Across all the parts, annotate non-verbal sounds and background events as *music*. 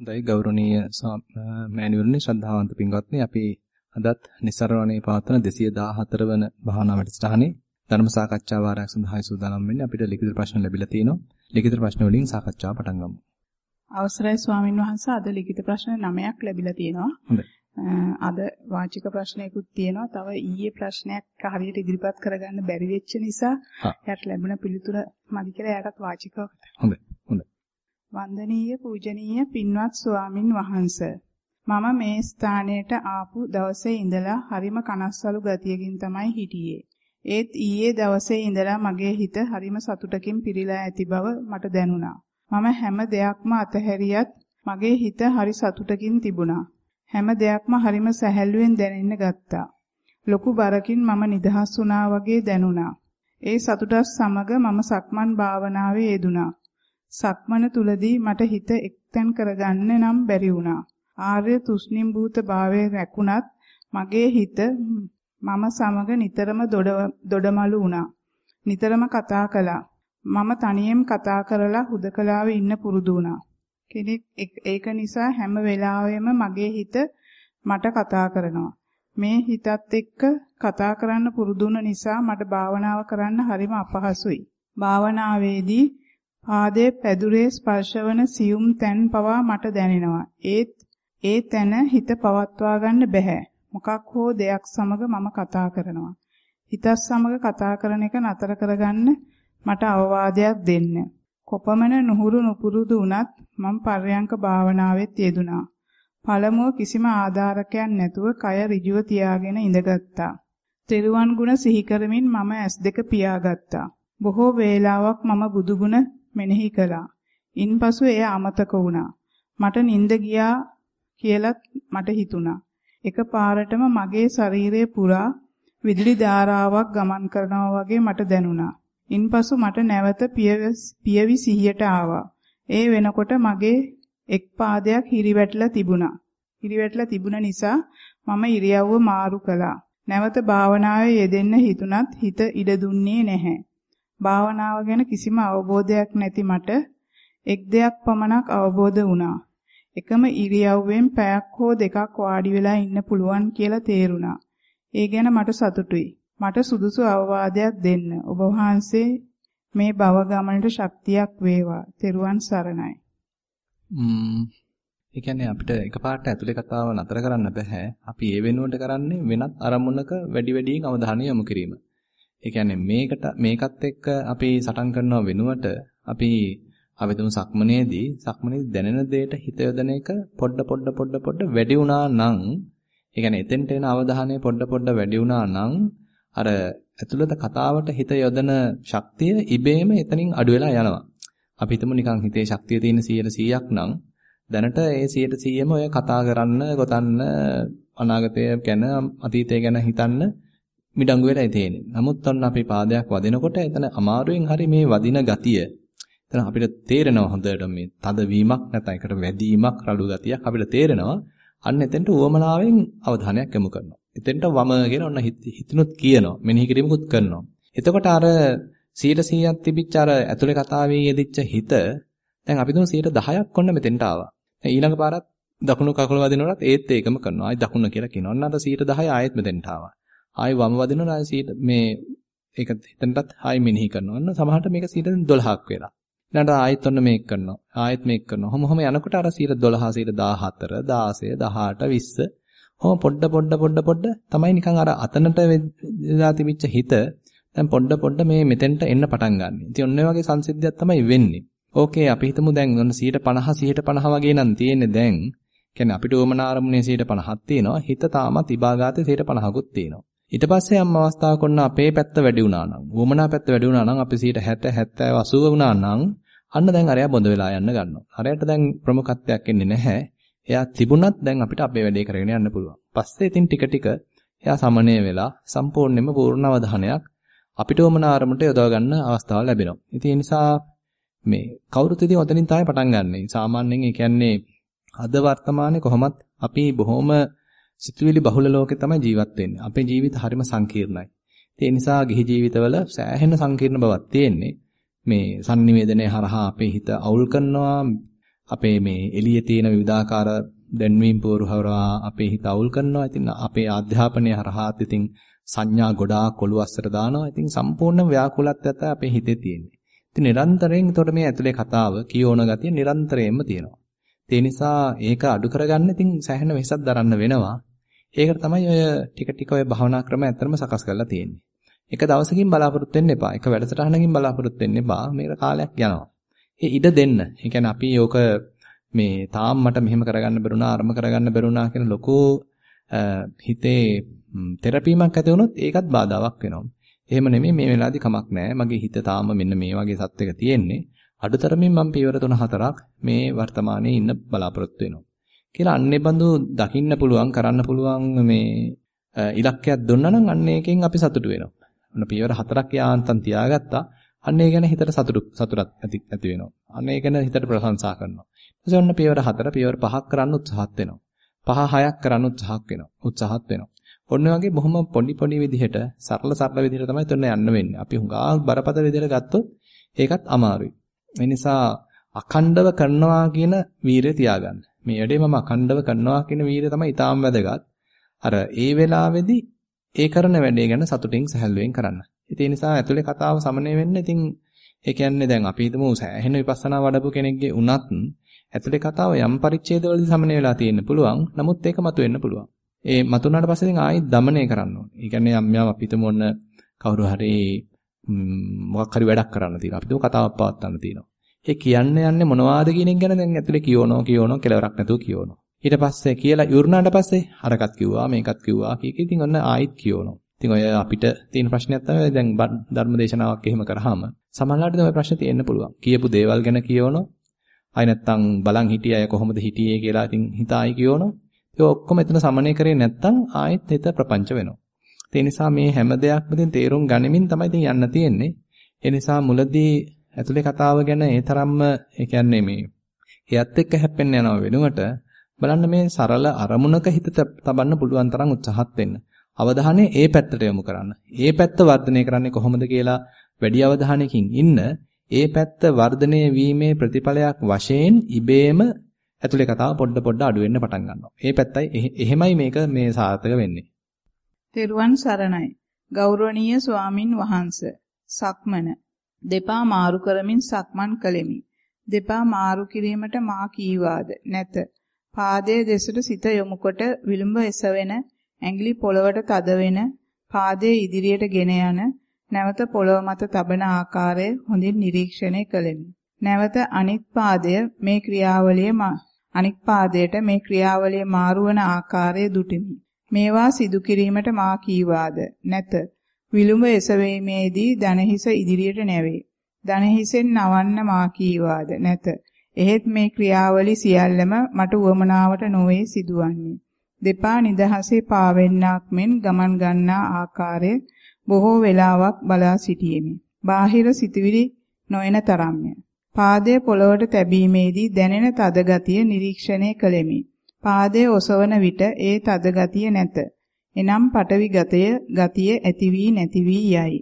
හොඳයි ගෞරවනීය මෑණිවරණි ශ්‍රද්ධාවන්ත පින්වත්නි. අපි අදත් નિසරණේ පවත්වන 214 වන භාවනා වැඩසටහනේ ධර්ම සාකච්ඡා වාරයක් සඳහායි සූදානම් වෙන්නේ. අපිට ලිඛිත ප්‍රශ්න ලැබිලා තිනවා ලිඛිත ප්‍රශ්න වලින් සාකච්ඡාව පටන් ගමු. අවසරයි ස්වාමින් වහන්සේ. අද ලිඛිත ප්‍රශ්න 9ක් ලැබිලා හොඳයි. අද වාචික ප්‍රශ්නයකුත් තියෙනවා. තව ඊයේ ප්‍රශ්නයක් හරියට ඉදිරිපත් කරගන්න බැරි වෙච්ච නිසා එයාට ලැබුණ පිළිතුර මදි කියලා එයාටත් වාචිකව හොඳයි. හොඳයි. වන්දනීය පූජනීය පින්වත් ස්වාමින් වහන්සේ මම මේ ස්ථානයට ආපු දවසේ ඉඳලා හරිම කනස්සලු ගතියකින් තමයි හිටියේ. ඒත් ඊයේ දවසේ ඉඳලා මගේ හිත හරිම සතුටකින් පිරීලා ඇති බව මට දැනුණා. මම හැම දෙයක්ම අතහැරියත් මගේ හිත හරි සතුටකින් තිබුණා. හැම දෙයක්ම හරිම සැහැල්ලුවෙන් දැනෙන්න ගත්තා. ලොකු බරකින් මම නිදහස් වුණා වගේ දැනුණා. ඒ සතුටත් සමග මම සක්මන් භාවනාවේ යෙදුණා. සක්මන තුලදී මට හිත එක්තෙන් කරගන්න නම් බැරි වුණා. ආර්ය තුෂ්ණිම්භූත භාවයේ රැකුණත් මගේ හිත මම සමග නිතරම දොඩමලු වුණා. නිතරම කතා කළා. මම තනියෙන් කතා කරලා හුදකලාවේ ඉන්න පුරුදු වුණා. කෙනෙක් ඒක නිසා හැම වෙලාවෙම මගේ හිත මට කතා කරනවා. මේ හිතත් එක්ක කතා කරන්න පුරුදු නිසා මට භාවනාව කරන්න හරිම අපහසුයි. භාවනාවේදී පාදයේ පැදුරේ ස්පර්ශවන සියුම් තැන් පවා මට දැනෙනවා. ඒත් ඒ තැන හිත පවත්වා ගන්න බෑ. මොකක් හෝ දෙයක් සමග මම කතා කරනවා. හිතත් සමග කතා කරන එක නතර කරගන්න මට අවවාදයක් දෙන්න. කොපමණ නුහුරු නුපුරුදු වුණත් මම පර්යංක භාවනාවෙත් යෙදුනා. පළමුව කිසිම ආධාරකයක් නැතුව කය ඍජුව තියාගෙන ඉඳගත්තා. තෙරුවන් ගුණ සිහි කරමින් මම S2 පියාගත්තා. බොහෝ වේලාවක් මම බුදුගුණ මෙනෙහි කළා. ඉන්පසු එය අමතක වුණා. මට නිින්ද ගියා කියලත් මට හිතුණා. එකපාරටම මගේ ශරීරය පුරා විදුලි ධාරාවක් ගමන් කරනවා වගේ මට දැනුණා. ඉන්පසු මට නැවත පියවි සිහියට ආවා. ඒ වෙනකොට මගේ එක් පාදයක් හිරිවැටලා තිබුණා. හිරිවැටලා තිබුණ නිසා මම ඉරියව්ව මාරු කළා. නැවත භාවනාවේ යෙදෙන්න හිතුණත් හිත ඉඩ දුන්නේ නැහැ. භාවනාව ගැන කිසිම අවබෝධයක් නැති මට එක් දෙයක් පමණක් අවබෝධ වුණා. එකම ඉරියව්වෙන් පැයක් හෝ දෙකක් වාඩි වෙලා ඉන්න පුළුවන් කියලා තේරුණා. ඒ ගැන මට සතුටුයි. මට සුදුසු අවවාදයක් දෙන්න. ඔබ වහන්සේ මේ භව ගමනට ශක්තියක් වේවා. තෙරුවන් සරණයි. ම්ම් ඒ කියන්නේ අපිට එකපාරට ඇතුලේ කතාව නතර කරන්න බෑ. අපි ඒ වෙනුවට කරන්නේ වෙනත් අරමුණක වැඩි වැඩියෙන් අවධානය යොමු කිරීම. ඒ කියන්නේ මේකට මේකත් එක්ක අපි සටන් කරනව වෙනුවට අපි අපි තුමු සක්මනේදී සක්මනේදී දැනෙන දෙයට හිත යොදන එක පොඩ පොඩ පොඩ පොඩ වැඩි වුණා නම් ඒ කියන්නේ එතෙන්ට එන අවධානය පොඩ පොඩ වැඩි වුණා නම් අර ඇතුළත කතාවට හිත යොදන ශක්තිය ඉබේම එතනින් අඩු වෙලා යනවා. අපි හිතමු නිකන් හිතේ ශක්තිය තියෙන 100%ක් නම් දැනට ඒ 100%ම ඔය කතා කරන්න, ගොතන්න, අනාගතය ගැන, අතීතය ගැන හිතන්න මිඩංගු වෙලා තියෙන්නේ. නමුත් ඔන්න අපි පාදයක් වදිනකොට එතන අමාරුවෙන් හරි මේ වදින ගතිය එතන අපිට තේරෙනවා හොඳට මේ තද වීමක් නැත්නම් ඒකට වැදීමක් රළු ගතියක් අපිට තේරෙනවා. අන්න එතෙන්ට උවමනාවෙන් අවධානයක් යොමු කරනවා. එතෙන්ට වම කියලා ඔන්න හිතනොත් කියනවා. මෙනෙහි කිරීමකුත් කරනවා. එතකොට අර 100%ක් තිබිච්ච අර ඇතුලේ කතාවේ යෙදිච්ච හිත දැන් අපි දුන්න 10%ක් ඔන්න මෙතෙන්ට ආවා. දැන් ඊළඟ පාරත් දකුණු කකුල වදිනකොටත් ඒත් ඒකම කරනවා. ආයි දකුණ කියලා කියනවා. ඔන්න අර 10% ආයෙත් මෙතෙන්ට ආවා. ආයි වම වදිනවා ආයි 100 මේ ඒක හිතෙන්ටත් ආයි මෙනෙහි කරනවා. ඔන්න සමහරට මේක 12ක් වෙලා. ඊළඟට ආයෙත් ඔන්න මේක කරනවා. ආයෙත් මේක කරනවා. කොහොම කොහොම යනකොට අර 12 14 16 18 20 කොහොම පොඩ පොඩ පොඩ පොඩ තමයි නිකන් අර අතනට වෙලා තිබිච්ච හිත දැන් පොඩ පොඩ මේ මෙතෙන්ට එන්න පටන් ගන්න. ඉතින් ඔන්න වගේ සංසිද්ධියක් තමයි වෙන්නේ. ඕකේ අපි හිතමු දැන් ඔන්න 150 150 වගේ නම් තියෙන්නේ දැන්. කියන්නේ අපිට ඕමන ආරමුණේ 150ක් තියෙනවා. හිත තාමත් ඉබාගාතේ 150කුත් තියෙනවා. ඊට පස්සේ යම් අවස්ථාවක ඔන්න අපේ පැත්ත වැඩි වුණා නම්, වමනා පැත්ත වැඩි වුණා නම් අපි 160 70 80 වුණා නම් අන්න දැන් අරයා බොඳ වෙලා යන්න ගන්නවා. අරයට දැන් ප්‍රමුඛත්වයක් එන්නේ නැහැ. එයා තිබුණත් දැන් අපිට අපේ වැඩේ කරගෙන යන්න පුළුවන්. පස්සේ ඉතින් ටික ටික එයා සමනය වෙලා සම්පූර්ණයෙන්ම පූර්ණ අවධානයක් අපිට වමන ආරමුණට යොදව ගන්න අවස්ථාව ලැබෙනවා. ඉතින් ඒ නිසා මේ කවුරුත් ඉතින් ඔතනින් තමයි පටන් ගන්නෙ. සාමාන්‍යයෙන් ඒ කියන්නේ අද වර්තමානයේ කොහොමත් අපි බොහොම සිතුවිලි බහුල ලෝකේ තමයි ජීවත් වෙන්නේ. අපේ ජීවිත හරිම සංකීර්ණයි. ඒ නිසා ගිහි ජීවිතවල සෑහෙන සංකීර්ණ බවක් තියෙන්නේ. මේ sannivedanaya හරහා අපේ හිත අවුල් කරනවා අපේ මේ එළියේ තියෙන විවිධාකාර දැන්වීම් පෝරුහවරා අපේ හිත අවුල් කරනවා. ඉතින් අපේ අධ්‍යාපනය හරහාත් ඉතින් සංඥා ගොඩාක් ඔළුව අස්සට දානවා. ඉතින් සම්පූර්ණ ව්‍යාකූලත්වයට අපේ හිතේ තියෙන්නේ. ඉතින් නිරන්තරයෙන් එතකොට මේ ඇතුලේ කතාව කියෝන ගතිය නිරන්තරයෙන්ම තියෙනවා. ඒ නිසා ඒක අඩු කරගන්න ඉතින් සෑහෙන වෙහසක් දරන්න වෙනවා. ඒකට තමයි ඔය ටික ටික ඔය භවනා ක්‍රම ඇත්තටම සකස් කරලා තියෙන්නේ. එක දවසකින් බලාපොරොත්තු වෙන්න එපා. එක වැඩසටහනකින් බලාපොරොත්තු වෙන්න එපා. මේක කාලයක් යනවා. ඒ ඉඩ දෙන්න. ඒ කියන්නේ අපි ඕක මේ තාම මට මෙහෙම කරගන්න බැරුණා, අරම කරගන්න බැරුණා කියන ලොකු හිතේ තෙරපීමක් ඇති වුණොත් ඒකත් බාධාවක් වෙනවා. එහෙම නෙමෙයි මේ වෙලාවේදී කමක් නැහැ. මගේ හිත තාම මෙන්න මේ වගේ සත්‍යක තියෙන්නේ. අඩුතරමින් මම පියවර 3-4ක් මේ වර්තමානයේ ඉන්න බලාපොරොත්තු වෙනවා. කියලා අන්නේ බඳු දකින්න පුළුවන්, කරන්න පුළුවන් මේ ඉලක්කයක් දුන්නා නම් අන්න ඒකෙන් අපි සතුටු වෙනවා. ඔන්න පියවර 4ක් යාන්තම් තියාගත්තා. අන්න ඒ ගැන හිතට සතුටු සතුටක් ඇති ඇති වෙනවා. අන්න ඒ ගැන හිතට ප්‍රශංසා කරනවා. ඊට ඔන්න පියවර 4 පියවර 5ක් කරන්න උත්සාහත් වෙනවා. පහ 6ක් කරන්න උත්සාහක් වෙනවා. උත්සාහත් වෙනවා. ඔන්න වගේ බොහොම පොඩි පොඩි විදිහට සරල සරල විදිහට තමයි තුන යන්න වෙන්නේ. අපි හුඟා බරපතල විදිහට ගත්තොත් ඒකත් අමාරුයි. ඒ නිසා අඛණ්ඩව කරනවා කියන වීරය තියාගන්න. මේ වැඩේ මම අඛණ්ඩව කරනවා කියන වීරිය තමයි ඊටාම් වැදගත්. අර ඒ වෙලාවේදී ඒ කරන වැඩේ ගැන සතුටින් සැහැල්ලුවෙන් කරන්න. ඉතින් ඒ නිසා ඇතුලේ කතාව සමනය වෙන්න ඉතින් ඒ කියන්නේ දැන් අපි හිතමු සෑහෙන විපස්සනා වඩපු කෙනෙක්ගේ උනත් ඇතුලේ කතාව යම් පරිච්ඡේදවලදී සමනය වෙලා තියෙන්න පුළුවන්. නමුත් ඒක මතුවෙන්න පුළුවන්. ඒ මතුනාට පස්සේ ඉතින් ආයෙත් දමණය කරන්න ඕනේ. ඒ කියන්නේ යම් යම් අපි හිතමු ඔන්න කවුරු හරි මොකක් හරි වැඩක් කරන්න තියෙනවා. අපි හිතමු කතාවක් පවත්වන්න තියෙනවා. ඒ කියන්න යන්නේ මොනවාද කියන එක ගැන දැන් ඇතුලේ කියවනවා කියවනවා කෙලවරක් නැතුව කියවනවා. ඊට පස්සේ කියලා ඉවරනාට පස්සේ අරකට කිව්වා මේකත් කිව්වා කීක ඉතින් ඔන්න ආයෙත් කියවනවා. ඉතින් ඔය අපිට තියෙන ප්‍රශ්නයක් තමයි දැන් ධර්ම දේශනාවක් එහෙම කරාම සමහරවිට තමයි ප්‍රශ්න තියෙන්න පුළුවන්. කියපු දේවල් ගැන කියවනවා. ආයි නැත්තම් බලන් හිටිය අය කොහොමද හිටියේ කියලා ඉතින් හිතායි කියවනවා. ඒ ඔක්කොම එතන සමනය කරේ නැත්තම් ආයෙත් හිත ප්‍රපංච වෙනවා. ඒ නිසා මේ හැම දෙයක්ම ඉතින් තේරුම් ගනිමින් තමයි ඉතින් යන්න තියෙන්නේ. ඒ නිසා මුලදී ඇතුලේ කතාව ගැන ඒ තරම්ම ඒ කියන්නේ මේ එයත් එක්ක හැප්පෙන්න යනව වෙනුවට බලන්න මේ සරල අරමුණක හිත තබන්න පුළුවන් තරම් උත්සාහත් වෙන්න. අවධානය ඒ පැත්තට යොමු කරන්න. ඒ පැත්ත වර්ධනය කරන්නේ කොහොමද කියලා වැඩි අවධානයකින් ඉන්න ඒ පැත්ත වර්ධනය වීමේ ප්‍රතිඵලයක් වශයෙන් ඉබේම ඇතුලේ කතාව පොඩ පොඩ අඩු වෙන්න පටන් ගන්නවා. ඒ පැත්තයි එහෙමයි මේක මේ සාර්ථක වෙන්නේ. තෙරුවන් සරණයි. ගෞරවනීය ස්වාමින් වහන්සේ. සක්මන. දෙපා මාරු කරමින් සක්මන් කළෙමි. දෙපා මාරු කිරීමට මා කීවාද නැත. පාදයේ දෙසට සිත යොමුකොට විලුඹ එසවෙන, ඇඟිලි පොළවට තද වෙන, පාදයේ ඉදිරියට ගෙන යන, නැවත පොළව මත තබන ආකාරය හොඳින් නිරීක්ෂණය කළෙමි. නැවත අනිත් පාදය මේ ක්‍රියාවලිය අනික් පාදයට මේ ක්‍රියාවලිය මාරු වන ආකාරය දුටිමි. මේවා සිදු කිරීමට මා කීවාද නැත. විලුඹ එසවීමේදී දනහිස ඉදිරියට නැවේ. දනහිසෙන් නවන්න මා කීවාද නැත. එහෙත් මේ ක්‍රියාවලි සියල්ලම මට උවමනාවට නොවේ සිදුවන්නේ. දෙපා නිදහසේ පාවෙන්නක් මෙන් ගමන් ගන්නා ආකාරය බොහෝ වෙලාවක් බලා සිටියෙමි. බාහිර සිතුවිලි නොයන තරම්ය. පාදයේ පොළවට තැබීමේදී දැනෙන තද ගතිය නිරීක්ෂණය කළෙමි. පාදයේ ඔසවන විට ඒ තද ගතිය නැත. එනම් පටවි ගතය ගතිය ඇති වී නැති වී යයි.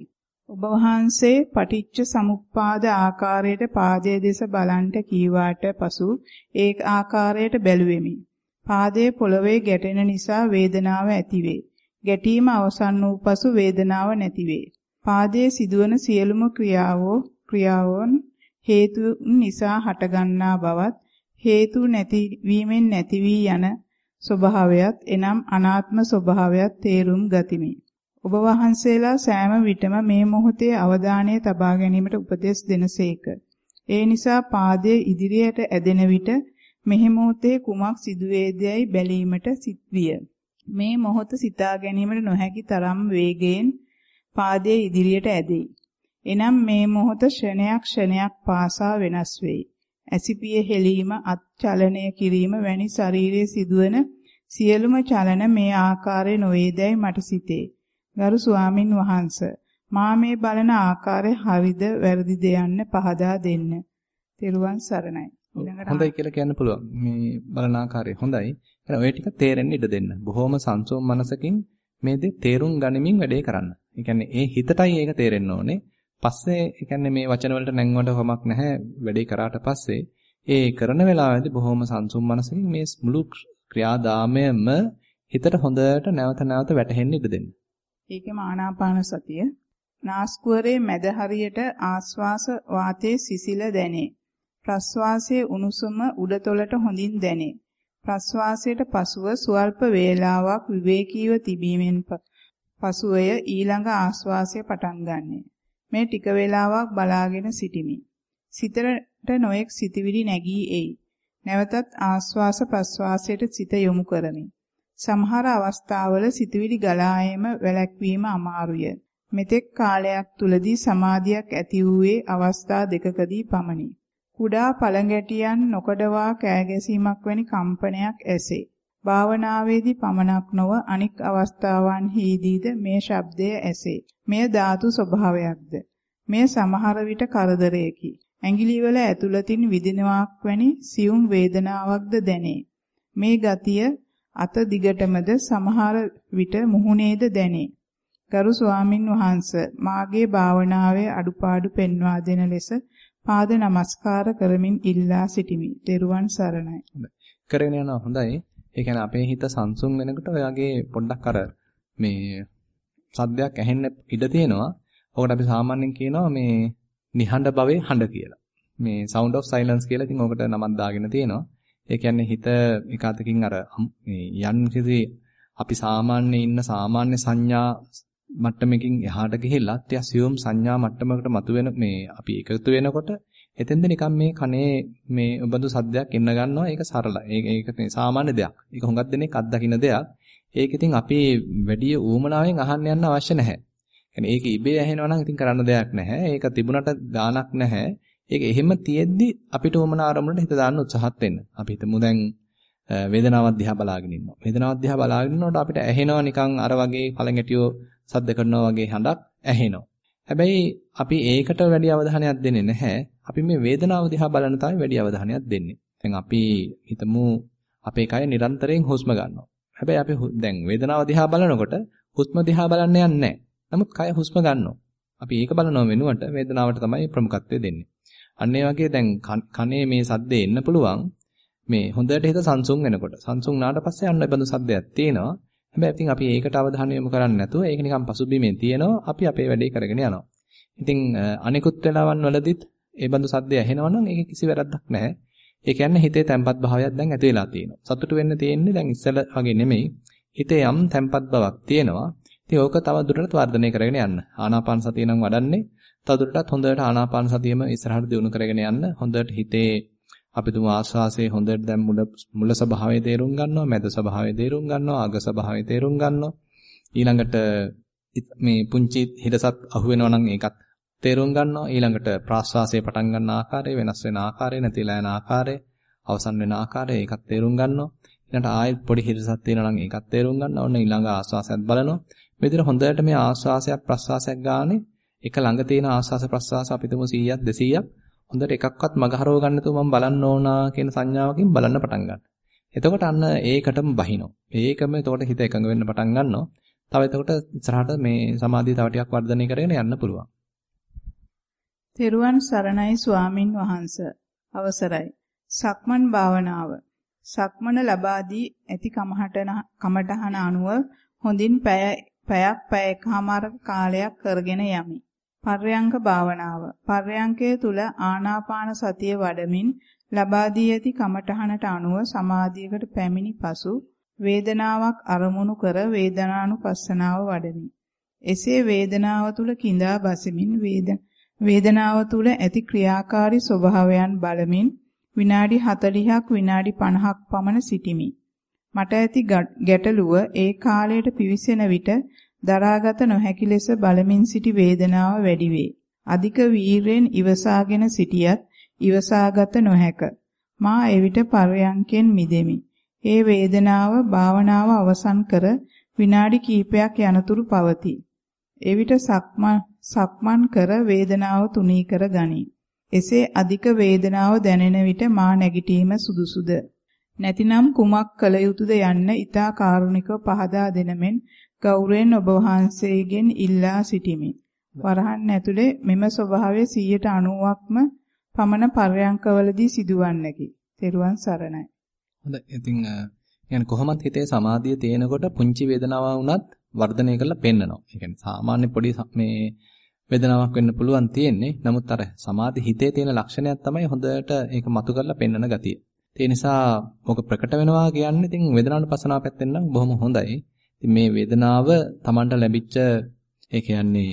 ඔබ වහන්සේ පටිච්ච සමුප්පාද ආකාරයට පාදයේ දෙස බලන්ට කීවාට පසු ඒ ආකාරයට බැලුවෙමි. පාදයේ පොළවේ ගැටෙන නිසා වේදනාව ඇතිවේ. ගැටීම අවසන් වූ පසු වේදනාව නැතිවේ. පාදයේ සිදුවන සියලුම ක්‍රියාවෝ ක්‍රියාවන් හේතු නිසා හටගන්නා බවත් හේතු නැති වීමෙන් නැති වී යන ස්වභාවයත් එනම් අනාත්ම ස්වභාවයත් තේරුම් ගතිමි. ඔබ වහන්සේලා සෑම විටම මේ මොහොතේ අවධානය තබා ගැනීමට උපදෙස් දෙනසේක. ඒ නිසා පාදයේ ඉදිරියට ඇදෙන විට මෙහි මොහොතේ කුමක් සිදුවේදයි බැලීමට සිත්විය. මේ මොහොත සිතා ගැනීමට නොහැකි තරම් වේගයෙන් පාදයේ ඉදිරියට ඇදෙයි. එනම් මේ මොහොත ක්ෂණයක් ක්ෂණයක් පාසා වෙනස් වෙයි. ඇසිපිය හෙලීම, අත් චලනය කිරීම වැනි ශරීරයේ සිදුවන සියලුම චලන මේ ආකාරයේ නොවේදයි මට සිතේ. ගරු ස්වාමින් වහන්සේ මා මේ බලන ආකාරය හරිද වැරදිද යන්න පහදා දෙන්න. තෙරුවන් සරණයි. හොඳයි කියලා කියන්න පුළුවන්. මේ බලන ආකාරය හොඳයි. එහෙනම් ඔය ටික තේරෙන්න ඉඩ දෙන්න. බොහොම සංසෝම මනසකින් මේ දේ තේරුම් ගනිමින් වැඩේ කරන්න. ඒ කියන්නේ ඒ හිතටයි ඒක තේරෙන්න ඕනේ. පස්සේ ඒ කියන්නේ මේ වචන වලට නැංවන්න කමක් නැහැ වැඩේ කරාට පස්සේ ඒ කරන වෙලාවේදී බොහොම සංසුම් මනසකින් මේ මුළු ක්‍රියාදාමයම හිතට හොඳට නැවත නැවත වැටහෙන්න ඉඩ දෙන්න. ඒකේම ආනාපාන සතිය නාස්කුවරේ මැද හරියට ආස්වාස වාතයේ සිසිල දැනේ. ප්‍රස්වාසයේ උණුසුම උඩතොලට හොඳින් දැනේ. ප්‍රස්වාසයට පසුව සුවල්ප වේලාවක් විවේකීව තිබීමෙන් පසුවය ඊළඟ ආස්වාසය පටන් ගන්නේ. මේ ටික වේලාවක් බලාගෙන සිටිමි. සිතට නොඑක් සිතවිලි නැගී එයි. නැවතත් ආස්වාස ප්‍රස්වාසයට සිත යොමු කරමි. සමහර අවස්ථාවල සිතවිලි ගලා ඒම වැළැක්වීම අමාරුය. මෙතෙක් කාලයක් තුලදී සමාධියක් ඇති වූයේ අවස්ථා දෙකකදී පමණි. කුඩා පළඟැටියන් නොකඩවා කෑගැසීමක් වැනි කම්පනයක් ඇසේ. භාවනාවේදී පමණක් නොව අනික් අවස්ථාවන්හිදීද මේ ශබ්දය ඇසේ. මෙය ධාතු ස්වභාවයක්ද. මෙය සමහර විට කරදරයකි. ඇඟිලිවල ඇතුළතින් විදිනවාක් වැනි සියුම් වේදනාවක්ද දැනේ. මේ ගතිය අත දිගටමද සමහර විට මුහුණේද දැනේ. ගරු ස්වාමින් වහන්සේ මාගේ භාවනාවේ අඩුපාඩු පෙන්වා දෙන ලෙස පාද නමස්කාර කරමින් ඉල්ලා සිටිමි. ත්වන් සරණයි. කරගෙන යනවා හොඳයි. ඒ කියන්නේ අපේ හිත සංසුන් වෙනකොට ඔයගේ පොඩ්ඩක් අර මේ සද්දයක් ඇහෙන්න ඉඩ තියෙනවා. ඔකට අපි සාමාන්‍යයෙන් කියනවා මේ නිහඬ භවයේ හඬ කියලා. මේ sound of silence කියලා ඉතින් ඔකට නමක් දාගෙන තියෙනවා. ඒ කියන්නේ හිත එක අතකින් අර මේ යම් කිසි අපි සාමාන්‍ය ඉන්න සාමාන්‍ය සංඥා මට්ටමකින් එහාට ගිහිල්ලා ටික සියුම් සංඥා මට්ටමකට මතුවෙන මේ අපි එකතු වෙනකොට එතෙන්ද නිකන් මේ කනේ මේ බඳු සද්දයක් එන්න ගන්නවා ඒක සරලයි. ඒක ඒක සාමාන්‍ය දෙයක්. ඒක හුඟක් දෙනෙක් අත්දකින්න දෙයක්. ඒක ඉතින් අපි වැඩි ඌමනාවෙන් අහන්න යන්න අවශ්‍ය නැහැ. يعني ඒක ඉබේ ඇහෙනවා නම් ඉතින් කරන්න දෙයක් නැහැ. ඒක තිබුණට ගාණක් නැහැ. ඒක එහෙම තියෙද්දි අපිට උමන ආරමුණට හිත දාන්න උත්සාහත් වෙන්න. අපි හිතමු දැන් වේදනාවක් දිහා බලාගෙන ඉන්නවා. වේදනාවක් දිහා බලාගෙන ඉන්නකොට අපිට ඇහෙනවා නිකන් අර වගේ පළඟැටියෝ සද්ද කරනවා වගේ හඬක් ඇහෙනවා. හැබැයි අපි ඒකට වැඩි අවධානයක් දෙන්නේ නැහැ. අපි මේ වේදනාව දිහා බලන තමයි වැඩි අවධානයක් දෙන්නේ. දැන් අපි හිතමු අපේ කය නිරන්තරයෙන් හුස්ම ගන්නවා. හැබැයි අපි දැන් වේදනාව දිහා බලනකොට හුස්ම දිහා බලන්න යන්නේ නැහැ. නමුත් කය හුස්ම ගන්නවා. අපි ඒක බලනව වෙනුවට වේදනාවට තමයි ප්‍රමුඛත්වය දෙන්නේ. අන්න ඒ වගේ දැන් කනේ මේ සද්දේ එන්න පුළුවන්. මේ හොඳට හිත සංසුන් වෙනකොට. සංසුන් නාට පස්සේ අන්න බඳු සද්දයක් තියෙනවා. හැබැයි ඉතින් අපි ඒකට අවධානය යොමු කරන්නේ නැතුව ඒක නිකන් පසුබිමේ තියෙනවා. අපි අපේ වැඩේ කරගෙන යනවා. ඉතින් අනිකුත් වෙලාවන් වලදීත් ඒ බඳු සද්දය ඇහෙනවා නම් ඒක කිසි වැරද්දක් නැහැ. ඒ කියන්නේ හිතේ තැම්පත් භාවයක් දැන් ඇති වෙලා තියෙනවා. සතුටු වෙන්න තියෙන්නේ දැන් ඉස්සල වගේ නෙමෙයි. හිතේ යම් තැම්පත් බවක් තියෙනවා. ඉතින් ඕක තව දුරටත් වර්ධනය කරගෙන යන්න. ආනාපාන සතිය නම් වඩන්නේ තවදුරටත් හොඳට ආනාපාන සතියම ඉස්සරහට දියුණු කරගෙන යන්න. හොඳට හිතේ අපි තුමු ආස්වාසයේ හොඳට දැන් මුල මුල ස්වභාවය තේරුම් ගන්නවා, මැද ස්වභාවය තේරුම් ගන්නවා, අග ස්වභාවය තේරුම් ගන්නවා. ඊළඟට මේ පුංචි හිරසත් අහු වෙනවා නම් ඒකත් තේරුම් ගන්නවා. ඊළඟට ප්‍රාශ්වාසයේ පටන් ගන්න ආකාරය, වෙනස් වෙන ආකාරය, නැතිලා යන ආකාරය, අවසන් වෙන ආකාරය ඒකත් තේරුම් ගන්නවා. ඊළඟට ආයෙත් පොඩි හිරසක් තියෙනවා නම් ඒකත් තේරුම් ගන්නවා. ඔන්න ඊළඟ ආස්වාසයත් බලනවා. මේ විදිහට හොඳට මේ ආස්වාසයක් ප්‍රස්වාසයක් ගානේ එක ළඟ තියෙන ආස්වාස ප්‍රස්වාස අපි තුමු 100ක් 200ක් හොඳට එකක්වත් මගහරව ගන්න නැතුව මම බලන්න ඕනා කියන සංඥාවකින් බලන්න පටන් ගන්නවා. එතකොට අන්න ඒකටම බහිනවා. ඒකම එතකොට හිත එකඟ වෙන්න පටන් ගන්නවා. තව එතකොට ඉස්සරහට මේ සමාධිය තව ටිකක් වර්ධනය කරගෙන යන්න පුළුවන්. තෙරුවන් සරණයි ස්වාමින් වහන්ස. අවසරයි. සක්මන් භාවනාව. සක්මන ලබා දී ඇති කමඨහන අනුව හොඳින් පැය පැයක් පැයකමාර කාලයක් කරගෙන යමි. පර්යංක භාවනාව. පර්යංකයේ තුල ආනාපාන සතිය වඩමින් ලබා දී ඇති කමඨහනට අනුව සමාධියකට පැමිණි පසු වේදනාවක් අරමුණු කර වේදනානුපස්සනාව වඩමි. එසේ වේදනාව තුල කිඳා බසිමින් වේදනාව තුල ඇති ක්‍රියාකාරී ස්වභාවයන් බලමින් විනාඩි 40ක් විනාඩි 50ක් පමණ සිටිමි. මට ඇති ගැටලුව ඒ කාලයට පිවිසෙන විට දරාගත නොහැකි ලෙස බලමින් සිටි වේදනාව වැඩි වේ. අධික වීරයෙන් ඉවසාගෙන සිටියත් ඉවසාගත නොහැක. මා එවිට පරයන්කෙන් මිදෙමි. ඒ වේදනාව භාවනාව අවසන් කර විනාඩි කිහිපයක් යනතුරු පවතී. එවිට සක්මන් සක්මන් කර වේදනාව තුනී කර ගනී. එසේ අධික වේදනාව දැනෙන විට මා නැගිටීම සුදුසුද? නැතිනම් කුමක් කළ යුතුද යන්න ඊතා කාරුණිකව පහදා දෙනමෙන් ගෞරවයෙන් ඔබ වහන්සේගෙන් ඉල්ලා සිටිමි. වරහන් ඇතුලේ මෙම ස්වභාවය 190ක්ම පමණ පර්යංකවලදී සිදුවන්නකි. තෙරුවන් සරණයි. හොඳයි. ඉතින් يعني කොහොමත් හිතේ සමාධිය තියෙනකොට පුංචි වේදනාවක් වුණත් වර්ධනය කරලා පෙන්නනවා. ඒ කියන්නේ සාමාන්‍ය පොඩි මේ වේදනාවක් වෙන්න පුළුවන් තියෙන්නේ. නමුත් අර සමාධි හිතේ තියෙන ලක්ෂණයක් තමයි හොඳට ඒක මතු කරලා පෙන්වන ගතිය. ඒ නිසා මොක ප්‍රකට වෙනවා කියන්නේ ඉතින් වේදනාවට පසනාව පැත්තෙන් නම් බොහොම හොඳයි. ඉතින් මේ වේදනාව Tamanට ලැබිච්ච ඒ කියන්නේ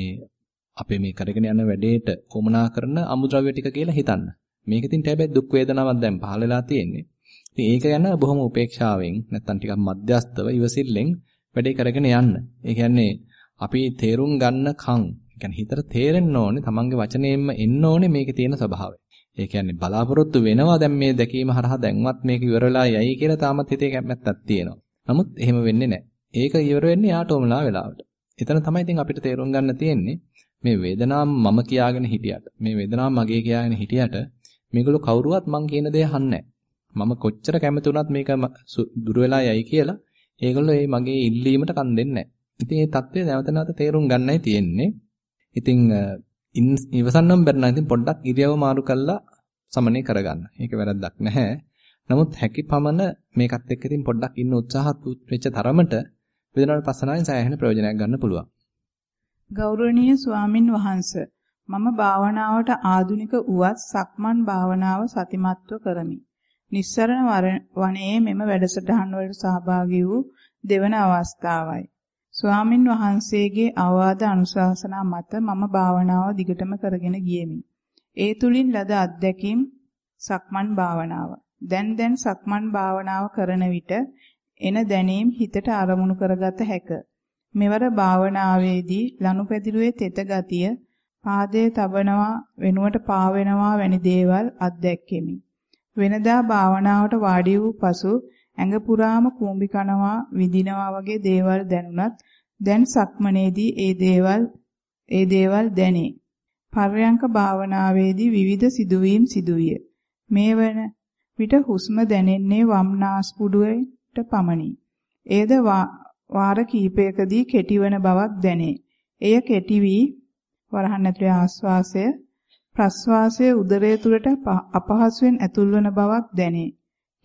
අපේ මේ කරගෙන යන වැඩේට කොමනා කරන අමුද්‍රව්‍ය ටික කියලා හිතන්න. මේක ඉතින් හැබැයි දුක් වේදනාවක් දැන් පහළ වෙලා තියෙන්නේ. ඉතින් ඒක ගැන බොහොම උපේක්ෂාවෙන් නැත්තම් ටිකක් මධ්‍යස්තව ඉවසිල්ලෙන් වැඩේ කරගෙන යන්න. ඒ කියන්නේ අපි තේරුම් ගන්න කන්, ඒ කියන්නේ හිතට තේරෙන්න ඕනේ තමන්ගේ වචනයෙන්ම එන්න ඕනේ මේකේ තියෙන ස්වභාවය. ඒ කියන්නේ බලාපොරොත්තු වෙනවා දැන් මේ දැකීම හරහා දැන්වත් මේක ඉවර වෙලා යයි කියලා තාමත් හිතේ කැමැත්තක් තියෙනවා. නමුත් එහෙම වෙන්නේ නැහැ. ඒක ඉවර වෙන්නේ යාටෝමලා වෙලාවට. එතන තමයි ඉතින් අපිට තේරුම් ගන්න තියෙන්නේ මේ වේදනාව මම කියාගෙන හිටියට මේ වේදනාව මගේ කියාගෙන හිටියට මේගොල්ලෝ කවුරුවත් මං කියන දේ අහන්නේ මම කොච්චර කැමති වුණත් මේක දුර වෙලා යයි කියලා ඒගොල්ලෝ ඒ මගේ ඉල්ලීමට කන් දෙන්නේ ඉතින් මේ தත්ත්වය නැවත නැවත තේරුම් ගන්නයි තියෙන්නේ. ඉතින් ඉවසන්නම් බැරි ඉතින් පොඩ්ඩක් ඉරියව මාරු කරලා සමනය කරගන්න. ඒක වැරද්දක් නැහැ. නමුත් හැකි පමණ මේකත් එක්ක ඉතින් පොඩ්ඩක් ඉන්න උත්සාහත් වෙච්ච තරමට වේදනාවට පස්සනාවෙන් සෑහෙන ප්‍රයෝජනයක් ගන්න පුළුවන්. ගෞරවනීය ස්වාමින් වහන්සේ මම භාවනාවට ආධුනික උවත් සක්මන් භාවනාව සතිමත්ව කරමි. නිස්සරණ වනයේ මෙම වැඩසටහන් වලට සහභාගී වූ දෙවන අවස්ථාවයි. ස්වාමින් වහන්සේගේ අවවාද අනුශාසනා මත මම භාවනාව දිගටම කරගෙන ගියෙමි. ඒ තුලින් ලද අත්දැකීම් සක්මන් භාවනාව. දැන් දැන් සක්මන් භාවනාව කරන විට එන දැනීම් හිතට අරමුණු කරගත හැක. මෙවර භාවනාවේදී ලනුපැදිරුවේ තෙත ගතිය පාදයේ තබනවා වෙනුවට පාවෙනවා වැනි දේවල් අත්දැක්කෙමි. වෙනදා භාවනාවට වාඩි වූ පසු ඇඟ පුරාම කූඹි කනවා විදිනවා වගේ දේවල් දැනුණත් දැන් සක්මනේදී ඒ දේවල් ඒ දේවල් දැනේ. පර්යංක භාවනාවේදී විවිධ සිදුවීම් සිදුවිය. මේ වන විට හුස්ම දැනෙන්නේ වම් නාස්පුඩුවට පමණි. එයද වාර කිහිපයකදී කෙටිවන බවක් දැනේ. එය කෙටි වී වරහන් ඇතුලේ ආස්වාසය ප්‍රස්වාසය උදරය තුළට අපහසුවෙන් ඇතුල්වන බවක් දැනේ.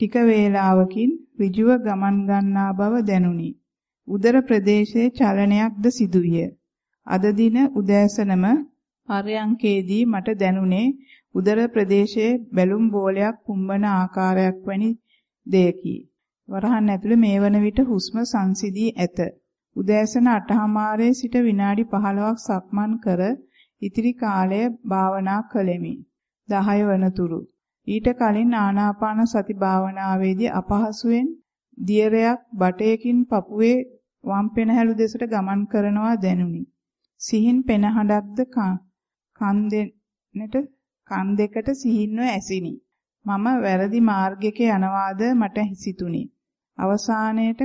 ටික වේලාවකින් ඍජුව ගමන් ගන්නා බව දැනුනි. උදර ප්‍රදේශයේ චලනයක්ද සිදුවිය. අද දින උදෑසනම පරයන්කේදී මට දැනුනේ උදර ප්‍රදේශයේ බැලුම් බෝලයක් පුම්බන ආකාරයක් වැනි දෙයකි. වරහන් ඇතුළේ මේ වන විට හුස්ම සංසිදී ඇත. උදෑසන 8:00 සිට විනාඩි 15ක් සක්මන් කර ඉතිරි කාලය භාවනා කළෙමි. 10 වනතුරු ඊට කලින් ආනාපාන සති භාවනාවේදී අපහසුයෙන් දියරයක් බටයකින් පපුවේ වම් පෙනහැලු දෙසට ගමන් කරනවා දැනුනි. සිහින් පෙනහඩක්ද කන් දෙන්නට කන් දෙකට සිහින්ව ඇසිනි. මම වැරදි මාර්ගයක යනවාද මට හිසිතුනි. අවසානයේට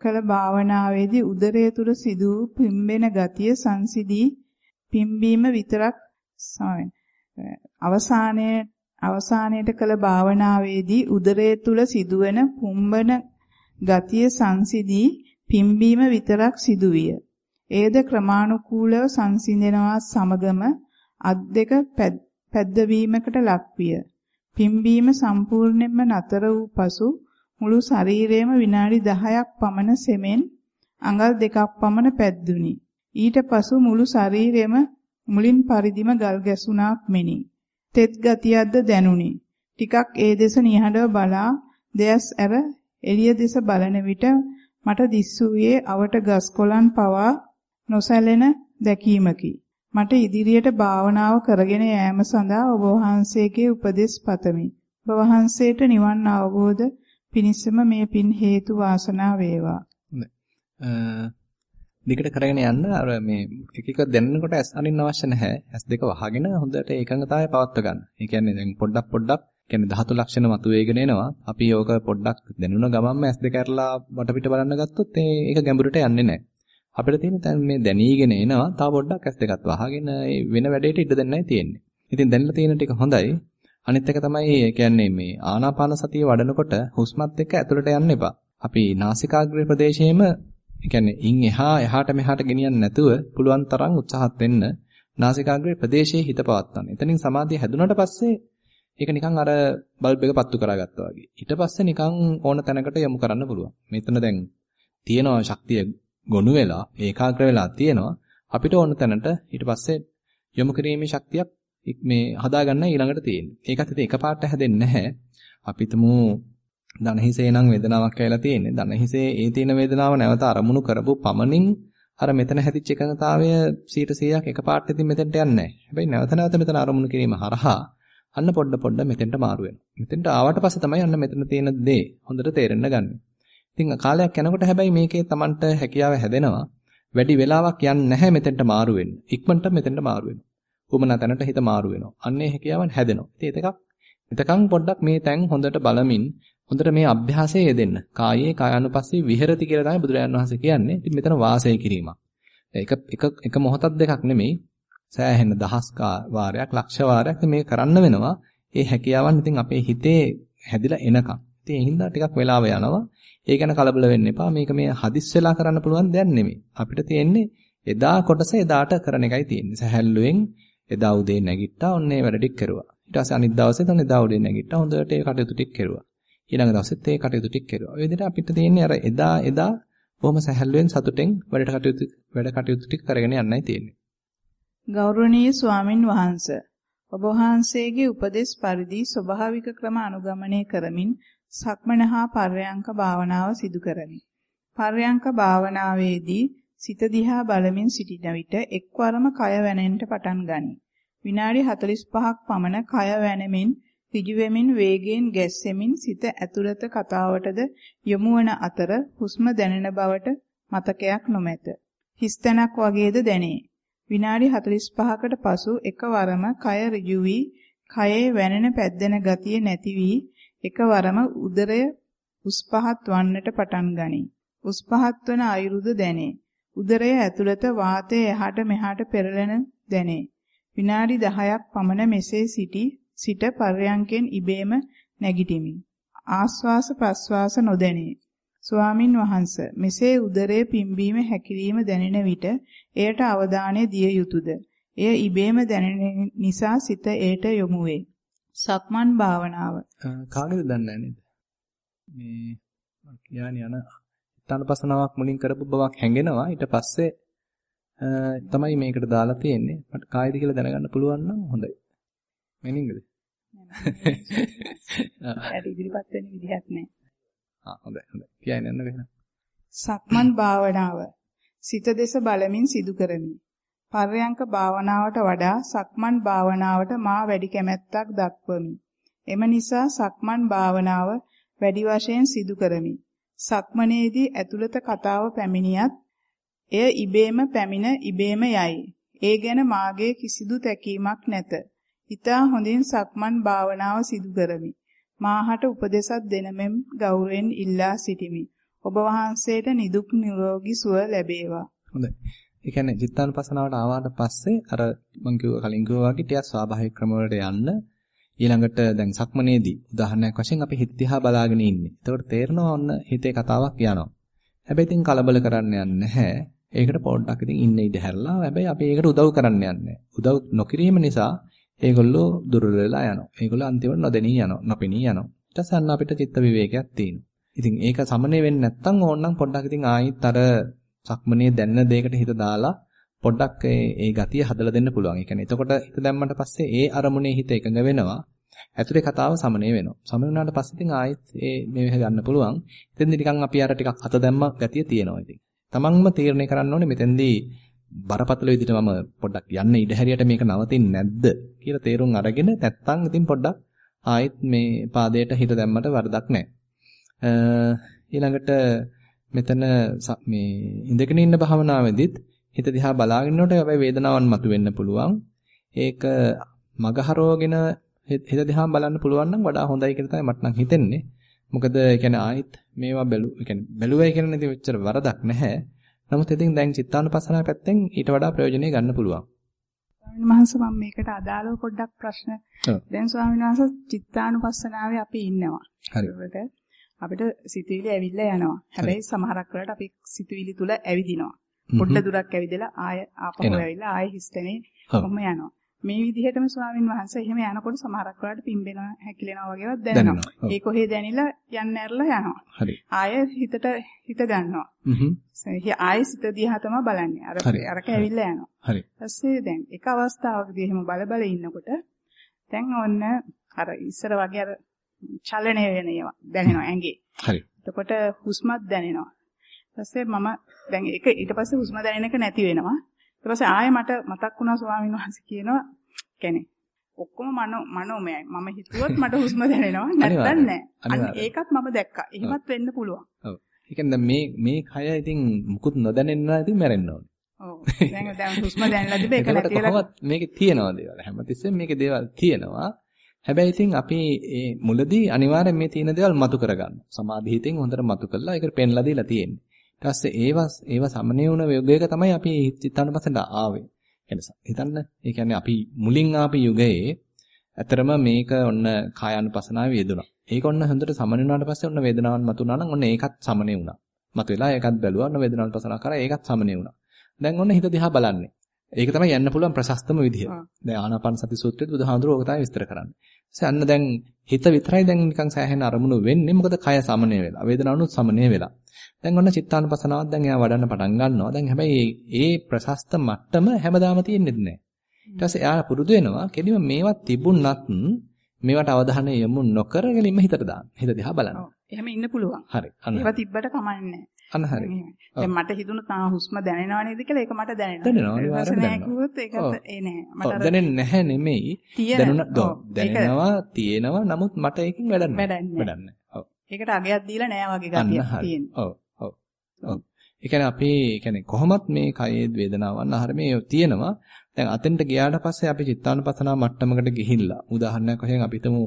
කළ භාවනාවේදී උදරය තුල සිදු පිම්බෙන ගතිය සංසිදී පිම්බීම විතරක් සමෙන් අවසානයේ අවසානයේට කළ භාවනාවේදී උදරයේ තුල සිදුවෙන පුම්බන ගතිය සංසිදී පිම්බීම විතරක් සිදුවිය. ඒද ක්‍රමානුකූලව සංසිඳනවා සමගම අත් දෙක පැද්දවීමකට ලක්විය. පිම්බීම සම්පූර්ණයෙන්ම නතර වූ පසු මුළු ශරීරයම විනාඩි 10ක් පමණ සෙමෙන් අඟල් දෙකක් පමණ පැද්දුනි. ඊට පසු මුළු ශරීරෙම මුලින් පරිදිම ගල් ගැසුණාක් මෙනි. තෙත් ගතියක්ද දැනුනි. ටිකක් ඒ දෙස නිහඬව බලා දෙයස් ඇර එළිය දෙස බලන විට මට දිස්සුවේ අවට ගස් කොළන් පවා නොසැලෙන දැකීමකි. මට ඉදිරියට භාවනාව කරගෙන යාම සඳහා ඔබ වහන්සේගේ උපදෙස් පතමි. ඔබ වහන්සේට නිවන් අවබෝධ පිණිසම මේ පින් හේතු වාසනා වේවා. දිගට කරගෙන යන්න අර මේ එක එක දැනනකොට ඇස් අරින්න අවශ්‍ය නැහැ. ඇස් දෙක වහගෙන හොඳට ඒකඟතාවය පවත්ව ගන්න. ඒ කියන්නේ දැන් පොඩ්ඩක් පොඩ්ඩක් කියන්නේ ධාතු ලක්ෂණ මතුවේගෙන එනවා. අපි ඕක පොඩ්ඩක් දැනුණ ගමන්ම ඇස් දෙක අරලා වටපිට බලන්න ගත්තොත් ඒක ගැඹුරට යන්නේ නැහැ. අපිට තියෙන දැන් මේ දැනීගෙන එනවා. තව පොඩ්ඩක් ඇස් දෙකත් වහගෙන වෙන වැඩේට ඉඩ දෙන්නයි තියෙන්නේ. ඉතින් දැන්ලා තියෙන ටික හොඳයි. අනිත් එක තමයි ඒ කියන්නේ මේ ආනාපාන සතිය වඩනකොට හුස්මත් එක්ක ඇතුළට යන්න එපා. අපි නාසිකාග්‍රේ ප්‍රදේශයේම ඒ කියන්නේ ඉන් එහා එහාට මෙහාට ගෙනියන්න නැතුව පුළුවන් තරම් උත්සාහත් වෙන්න නාසිකාග්‍රේ ප්‍රදේශයේ හිත පවත්වන්න. එතනින් සමාධිය හැදුනට පස්සේ ඒක නිකන් අර බල්බ් එක පත්තු කරගත්තා වගේ. ඊට පස්සේ නිකන් ඕන තැනකට යොමු කරන්න පුළුවන්. මෙතන දැන් තියෙනවා ශක්තිය ගොනු වෙලා ඒකාග්‍ර වෙලා තියෙනවා. අපිට ඕන තැනට ඊට පස්සේ යොමු කිරීමේ ශක්තියක් මේ හදාගන්න ඊළඟට තියෙන්නේ. ඒකත් ඉතින් එකපාරට හැදෙන්නේ නැහැ. අපි තුමු දනහිසේ නම් වේදනාවක් ඇවිල්ලා තියෙන්නේ. දනහිසේ ඒ තියෙන වේදනාව නැවත අරමුණු කරපු පමණින් අර මෙතන හැදිච්ච එකඟතාවය 100%ක් එකපාරට ඉතින් මෙතෙන්ට යන්නේ නැහැ. හැබැයි නැවත නැවත මෙතන අරමුණු කිරීම හරහා අන්න පොඩ පොඩ මෙතෙන්ට මාරු වෙනවා. මෙතෙන්ට ආවට පස්සේ තමයි අන්න මෙතන තියෙන දේ හොඳට තේරෙන්න ගන්න. ඉතින් කාලයක් යනකොට හැබැයි මේකේ Tamanට හැකියාව හැදෙනවා. වැඩි වෙලාවක් යන්නේ නැහැ මෙතෙන්ට මාරු වෙන්න. ඉක්මනට මෙතෙන්ට මාරු වෙනවා. උමනා තැනට හිත මාරු වෙනවා. අන්නේ හැකියාවන් හැදෙනවා. ඉතින් ඒකක් එතකන් පොඩ්ඩක් මේ තැන් හොඳට බලමින් හොඳට මේ අභ්‍යාසය යෙදෙන්න. කායේ කායानुපස්සී විහෙරති කියලා තමයි බුදුරජාණන් වහන්සේ කියන්නේ. ඉතින් මෙතන වාසය කිරීමක්. ඒක එක එක මොහොතක් දෙකක් නෙමෙයි. සෑහෙන දහස් වාරයක් ලක්ෂ වාරයක් මේ කරන්න වෙනවා. ඒ හැකියාවන් ඉතින් අපේ හිතේ හැදිලා එනකම්. ඉතින් ඒ හින්දා ටිකක් වෙලාව යනවා. ඒ ගැන කලබල වෙන්න එපා. මේක මේ හදිස් වෙලා කරන්න පුළුවන් දෙයක් නෙමෙයි. අපිට තියෙන්නේ එදා කොටස එදාට කරන එකයි තියෙන්නේ. සහැල්ලුවෙන් එදා උදේ නැගිට්ටා ඔන්න ඒ වැඩ ටික කරුවා. ඊට පස්සේ අනිත් දවසේ තමයි එදා උදේ නැගිට්ටා හොඳට ඒ කටයුතු ටික කරුවා. ඊළඟ දවසෙත් ඒ කටයුතු ටික කරුවා. ඔය විදිහට අපිට තියෙන්නේ අර එදා එදා බොහොම සැහැල්ලුවෙන් සතුටෙන් වැඩ කටයුතු වැඩ කටයුතු ටික කරගෙන යන්නයි තියෙන්නේ. ගෞරවනීය ස්වාමින් වහන්සේ ඔබ වහන්සේගේ උපදෙස් පරිදි ස්වභාවික ක්‍රම අනුගමනය කරමින් සක්මන හා පර්යංක භාවනාව සිදු කරමි. පර්යංක භාවනාවේදී සිත දිහා බලමින් සිටින විට එක්වරම කය වැනෙන්නට පටන් ගනී. විනාඩි 45ක් පමණ කය වැනෙමින් ඍජු වෙමින් වේගයෙන් ගැස්සෙමින් සිත ඇතුළත කතාවටද යොමු වන අතර හුස්ම දැනෙන බවට මතකයක් නොමැත. හිස්තැනක් වගේද දැනේ. විනාඩි 45කට පසු එකවරම කය ඍජු වී කයේ වැනෙන පැද්දෙන ගතිය නැති වී එකවරම උදරය උස් පහත් වන්නට පටන් ගනී. උස් පහත් වන අයුරුද දැනේ. උදරය ඇතුළත වාතය එහාට මෙහාට පෙරලෙන දැනේ. විනාඩි 10ක් පමණ මෙසේ සිටි සිට පර්යංකෙන් ඉබේම නැගිටිමි. ආස්වාස ප්‍රස්වාස නොදැනේ. ස්වාමින් වහන්ස මෙසේ උදරයේ පිම්බීම හැකිලිම දැනෙන විට එයට අවධානය දිය යුතුයද? එය ඉබේම දැනෙන නිසා සිත එයට යොමු වේ. සක්මන් භාවනාව. කාගෙද දන්නේ නේද? මේ කියන්නේ යන තනපසනාවක් මුලින් කරපු බවක් හැඟෙනවා ඊට පස්සේ තමයි මේකට දාලා තියෙන්නේ. මට කායිද කියලා දැනගන්න පුළුවන් නම් හොඳයි. මෙනින්ගද? නෑ. ඉදිරිපත් වෙන විදිහක් නෑ. *laughs* ආ හොඳයි හොඳයි. කියන්න යන්න වෙන. සක්මන් භාවනාව. සිත දෙස බලමින් සිදු කරමි. පර්යංක භාවනාවට වඩා සක්මන් භාවනාවට මා වැඩි කැමැත්තක් දක්වමි. එම නිසා සක්මන් භාවනාව වැඩි වශයෙන් සිදු කරමි. සක්මනේදී ඇතුළත කතාව පැමිණියත් එය ඉබේම පැමිණ ඉබේම යයි. ඒ ගැන මාගේ කිසිදු තැකීමක් නැත. ඊතා හොඳින් සක්මන් භාවනාව සිදු කරමි. මාහට උපදේශක් දෙනමෙන් ගෞරවයෙන් ඉල්ලා සිටිමි. ඔබ වහන්සේට නිදුක් නිරෝගී සුව ලැබේවා. හොඳයි. ඒ කියන්නේ චිත්තානුපසනාවට ආවාට පස්සේ අර මම කිව්වා කලින් කිව්වා වගේ ටිකක් ස්වාභාවික ක්‍රම වලට යන්න ඊළඟට දැන් සක්මනේදී උදාහරණයක් වශයෙන් අපි හිත දිහා බලාගෙන ඉන්නේ. එතකොට තේරෙනවා ඔන්න හිතේ කතාවක් යනවා. හැබැයි ඉතින් කලබල කරන්න යන්නේ නැහැ. ඒකට පොඩ්ඩක් ඉතින් ඉන්න ඉඩ හැරලා හැබැයි අපි ඒකට උදව් කරන්න යන්නේ. උදව් නොකිරීම නිසා ඒගොල්ලෝ දුර්වල වෙලා යනවා. ඒගොල්ලෝ අන්තිමට නොදෙනී යනවා, නොපෙනී යනවා. ඊට පස්සේ අන්න අපිට චිත්ත විවේකයක් තියෙනවා. ඉතින් ඒක සමනය වෙන්නේ නැත්නම් ඕනනම් පොඩ්ඩක් ඉතින් ආයිත් අර සක්මනේ දැනන දෙයකට හිත දාලා පොඩ්ඩක් ඒ ගතිය හදලා දෙන්න පුළුවන්. ඒ කියන්නේ එතකොට හිත දැම්මට පස්සේ ඒ අරමුණේ හිත එකඟ වෙනවා. ඇතුලේ කතාව සමනය වෙනවා. සමනය වුණාට පස්සේ ඉතින් ආයෙත් ඒ මේක ගන්න පුළුවන්. එතෙන්දී නිකන් අපි අර ටිකක් අත දැම්ම ගතිය තියෙනවා ඉතින්. තමන්ම තීරණය කරන්න ඕනේ මෙතෙන්දී බරපතල විදිහට මම පොඩ්ඩක් යන්න ඉඩ හැරියට මේක නවතින්නේ නැද්ද කියලා තේරුම් අරගෙන නැත්තම් ඉතින් පොඩ්ඩක් ආයෙත් මේ පාදයට හිත දැම්මට වරදක් නැහැ. ඊළඟට මෙතන මේ ඉඳගෙන ඉන්න භාවනාවේදීත් හිත දිහා බලාගෙන ඉන්නකොට හැබැයි වේදනාවන් මතුවෙන්න පුළුවන්. ඒක මගහරවගෙන හිත දිහා බලන්න පුළුවන් නම් වඩා හොඳයි කියලා තමයි මට නම් හිතෙන්නේ. මොකද ඒ කියන්නේ ආයෙත් මේවා බැලු ඒ කියන්නේ බැලුවයි කියන ඉතින් වෙච්චර වරදක් නැහැ. නමුත් ඉතින් දැන් චිත්තානුපස්සනාව පැත්තෙන් ඊට වඩා ප්‍රයෝජනෙ ගන්න පුළුවන්. ස්වාමීන් වහන්සේ මම මේකට අදාළව පොඩ්ඩක් ප්‍රශ්න දැන් ස්වාමීන් වහන්සේ චිත්තානුපස්සනාවේ අපි ඉන්නවා. හරි. අපිට සිතුවිලි ඇවිල්ලා යනවා. හැබැයි සමහරක් වෙලාවට අපි සිතුවිලි තුල ඇවිදිනවා. පොඩ්ඩ දුරක් ඇවිදලා ආය ආපහු ඇවිල්ලා ආය හිස්තනේ කොහොම යනවා. මේ විදිහටම ස්වාමින් වහන්සේ එහෙම යනකොට සමහරක් වෙලාවට පිම්බෙනවා හැකිලෙනවා වගේවත් දැනෙනවා. ඒ කොහේ දැනිලා යන්න ඇරලා යනවා. හරි. ආය හිතට හිත ගන්නවා. හ්ම්. ආය සිත දිහා තමයි බලන්නේ. අර අරක ඇවිල්ලා යනවා. හරි. ඊපස්සේ දැන් එක අවස්ථාවකදී එහෙම බල බල ඉන්නකොට දැන් ඔන්න අර ඉස්සර වගේ අර චලනය වෙන ඒවා දැනෙනවා ඇඟේ. හරි. එතකොට හුස්මත් දැනෙනවා. ඊපස්සේ මම දැන් ඒක ඊට පස්සේ හුස්ම දැනෙන එක නැති වෙනවා. ඊට පස්සේ ආයෙ මට මතක් වුණා ස්වාමීන් වහන්සේ කියනවා කියන්නේ ඔක්කොම මනෝ මනෝමයයි. මම හිතුවොත් මට හුස්ම දැනෙනවා. *laughs* නැත්නම් නෑ. අන්න ඒකත් මම දැක්කා. එහෙමත් වෙන්න පුළුවන්. ඔව්. ඒ කියන්නේ මේ මේ කය ඉතින් මුකුත් නොදැනෙන්න ඉතින් මැරෙන්න ඕනේ. ඔව්. දැන් දැන් හුස්ම දැනලා තිබේ ඒක නැතිලා කොහොමද මේකේ තියෙනවා දේවල්. හැමතිස්සෙම මේකේ දේවල් තියෙනවා. හැබැයි ඉතින් අපි මුලදී අනිවාර්යෙන් මේ තියෙන දේවල් මතු කරගන්න. සමාධි හිතෙන් හොඳට මතු කරලා ඒකට පෙන්ලා දීලා තියෙන්නේ. ඊට පස්සේ ඒවා ඒවා සමනය වුණ යුගයක තමයි අපි චිත්තානුපස්සනට ආවේ. හිතන්න. ඒ කියන්නේ අපි මුලින් ආපු යුගයේ ඇතරම මේක ඔන්න කායानुපසනාවේ යෙදුණා. ඒක ඔන්න හොඳට සමන වුණාට පස්සේ ඔන්න වේදනාවන් මතුණා නම් ඔන්න ඒකත් සමනේ වුණා. මතුවලා ඒකත් බැලුවා ඔන්න වේදනානුපසනාව කරා ඒකත් සමනේ වුණා. දැන් ඔන්න හිත දිහා බලන්නේ. ඒක තමයි යන්න පුළුවන් ප්‍රශස්තම විදිය. දැන් ආනාපාන සති සූත්‍රයේදී බුදුහාඳුරෝ ඕක තමයි විස්තර කරන්නේ. අන්න දැන් හිත විතරයි දැන් නිකන් සෑහෙන අරමුණු වෙන්නේ. මොකද කය සමනය වෙලා. වේදනාවනුත් සමනය වෙලා. දැන් ඔන්න චිත්තානුපසනාවක් දැන් එයා වඩන්න පටන් ගන්නවා. දැන් හැබැයි ඒ ප්‍රශස්ත මට්ටම හැමදාම තියෙන්නේ නැහැ. ඊට පස්සේ එයා පුරුදු වෙනවා කෙලිම මේවත් තිබුණත් මේවට අවධානය යොමු නොකර ගෙලින්ම හිතට දාන්න. හිත දිහා බලන්න. එහෙම ඉන්න පුළුවන්. හරි. අන්න. ඒවා තිබ්බට කමන්නේ අන්න හරි. දැන් මට හිතුණා තා හුස්ම දැනෙනව නේද කියලා ඒක මට දැනෙනවා. දැනෙනවා අනිවාර්යයෙන් දැනෙනවා. ඒකත් ඒ නෑ. මට දැනෙන්නේ නැහැ නෙමෙයි. දැනුණා. දැනෙනවා තියෙනවා නමුත් මට ඒකෙන් වැඩක් නෑ. වැඩක් නෑ. ඔව්. ඒකට අගයක් දීලා නෑ වගේ ගතියක් තියෙනවා. ඔව්. ඔව්. ඒ කියන්නේ අපි කියන්නේ කොහොමත් මේ කයේ වේදනාවන් ආහාර මේ තියෙනවා. දැන් අතෙන්ට ගියාට පස්සේ අපි චිත්තානුපසනාව මට්ටමකට ගිහිල්ලා උදාහරණයක් වශයෙන් අපි හිතමු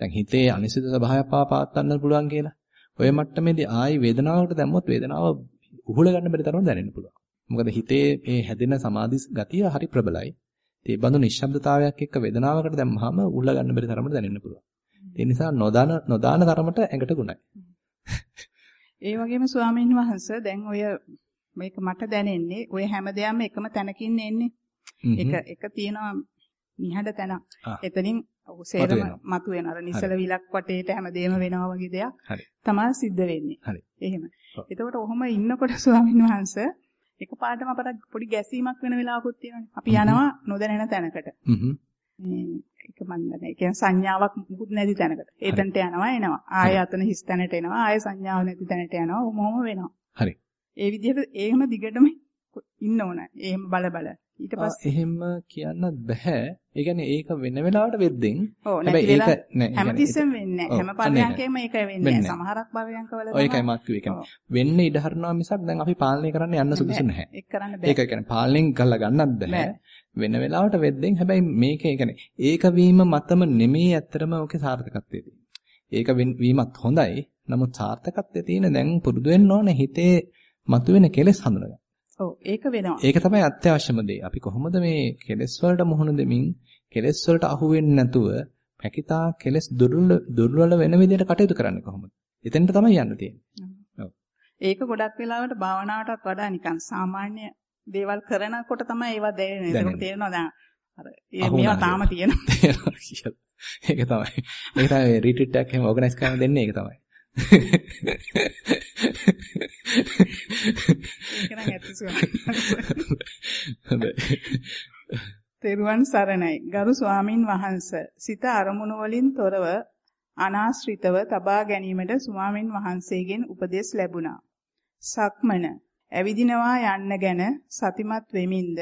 දැන් හිතේ අනිසිත ස්වභාවය පාපාත්තන්න පුළුවන් කියලා. ඔය මට්ටමේදී ආයි වේදනාවකට දැම්මොත් වේදනාව උහුල ගන්න බැරි තරම් දැනෙන්න පුළුවන්. මොකද හිතේ මේ හැදෙන සමාධි ගතිය හරි ප්‍රබලයි. ඒ බඳු නිශ්ශබ්දතාවයක් එක්ක වේදනාවකට දැම්මහම උහුල ගන්න බැරි තරමට දැනෙන්න පුළුවන්. ඒ නිසා නොදාන නොදාන තරමට ඇඟට ගුණයි. ඒ වගේම ස්වාමීන් වහන්සේ දැන් ඔය මේක මට දැනෙන්නේ ඔය හැම දෙයක්ම එකම තැනකින් එන්නේ. එක එක තියෙනවා නිහඬ තැනක්. එතනින් සේරම මතු වෙන අර නිසල විලක් වටේට හැමදේම වෙනවා වගේ දෙයක් තමයි සිද්ධ වෙන්නේ. එහෙම. එතකොට ඔහොම ඉන්නකොට ස්වාමීන් වහන්සේ එකපාරටම අපට පොඩි ගැසීමක් වෙන වෙලාවකුත් තියෙනවානේ. අපි යනවා නොදැනෙන තැනකට. ඒක මන් දන්නේ. ඒ කියන්නේ සංඥාවක් මුකුත් නැති තැනකට. එතනට යනවා එනවා. ආයෙ අතන හිස් තැනට එනවා. ආයෙ සංඥාවක් නැති තැනට යනවා. ඔහොම වෙනවා. හරි. ඒ විදිහට එහෙම දිගටම ඉන්න ඕන. එහෙම බල බල. ඊට පස්සේ එහෙම කියන්නත් බෑ. ඒ කියන්නේ ඒක වෙන වෙලාවට වෙද්දෙන් හැබැයි ඒක නෑ. හැමතිස්සෙම වෙන්නේ නෑ. හැම පරියන්කේම ඒක වෙන්නේ නෑ. සමහරක් පරියන්කවල තමයි. ඒකයි මක් කිව්වේ. කියන්නේ වෙන්න ඉඩ හරිනවා මිසක් දැන් අපි පාලනය කරන්න යන්න සුදුසු නැහැ. ඒක කරන්න බෑ. ඒක කියන්නේ පාලනයෙන් කරලා ගන්නත් බෑ. වෙන වෙලාවට වෙද්දෙන් හැබැයි මේක කියන්නේ ඒක වීම මතම නෙමෙයි ඇත්තටම ඔකේ සාර්ථකත්වය ඒක වීමත් හොඳයි. නමුත් සාර්ථකත්වයේ තියෙන දැන් පුරුදු වෙන්න ඕනේ හිතේ මතුවෙන කෙලෙස් හඳුනගන්න. ඔව් ඒක වෙනවා. ඒක තමයි අත්‍යවශ්‍යම දේ. අපි කොහොමද මේ කෙලෙස් වලට මුහුණ දෙමින් කෙලෙස් වලට අහු වෙන්නේ නැතුව පැකිතා කෙලෙස් දුර්වල වෙන විදිහට කටයුතු කරන්නේ කොහොමද? එතෙන්ට තමයි යන්න තියෙන්නේ. ඒක ගොඩක් වෙලාවට භාවනාවටත් වඩා නිකන් සාමාන්‍ය දේවල් කරනකොට තමයි ඒවා දැනෙන්නේ. ඒක තේරෙනවා දැන් අර මේවා තාම තියෙනවා. *laughs* ඒක තමයි. ඒක තමයි රිට්‍රීට් එකක් එහෙම ඕගනයිස් කරන්න දෙන්නේ ඒක තමයි. තෙරුවන් සරණයි. ගරු ස්වාමින් වහන්සේ සිත අරමුණු වලින් තොරව අනාශ්‍රිතව තබා ගැනීමට ස්වාමින් වහන්සේගෙන් උපදෙස් ලැබුණා. සක්මන ඇවිදිනවා යන්න ගැන සතිමත් වෙමින්ද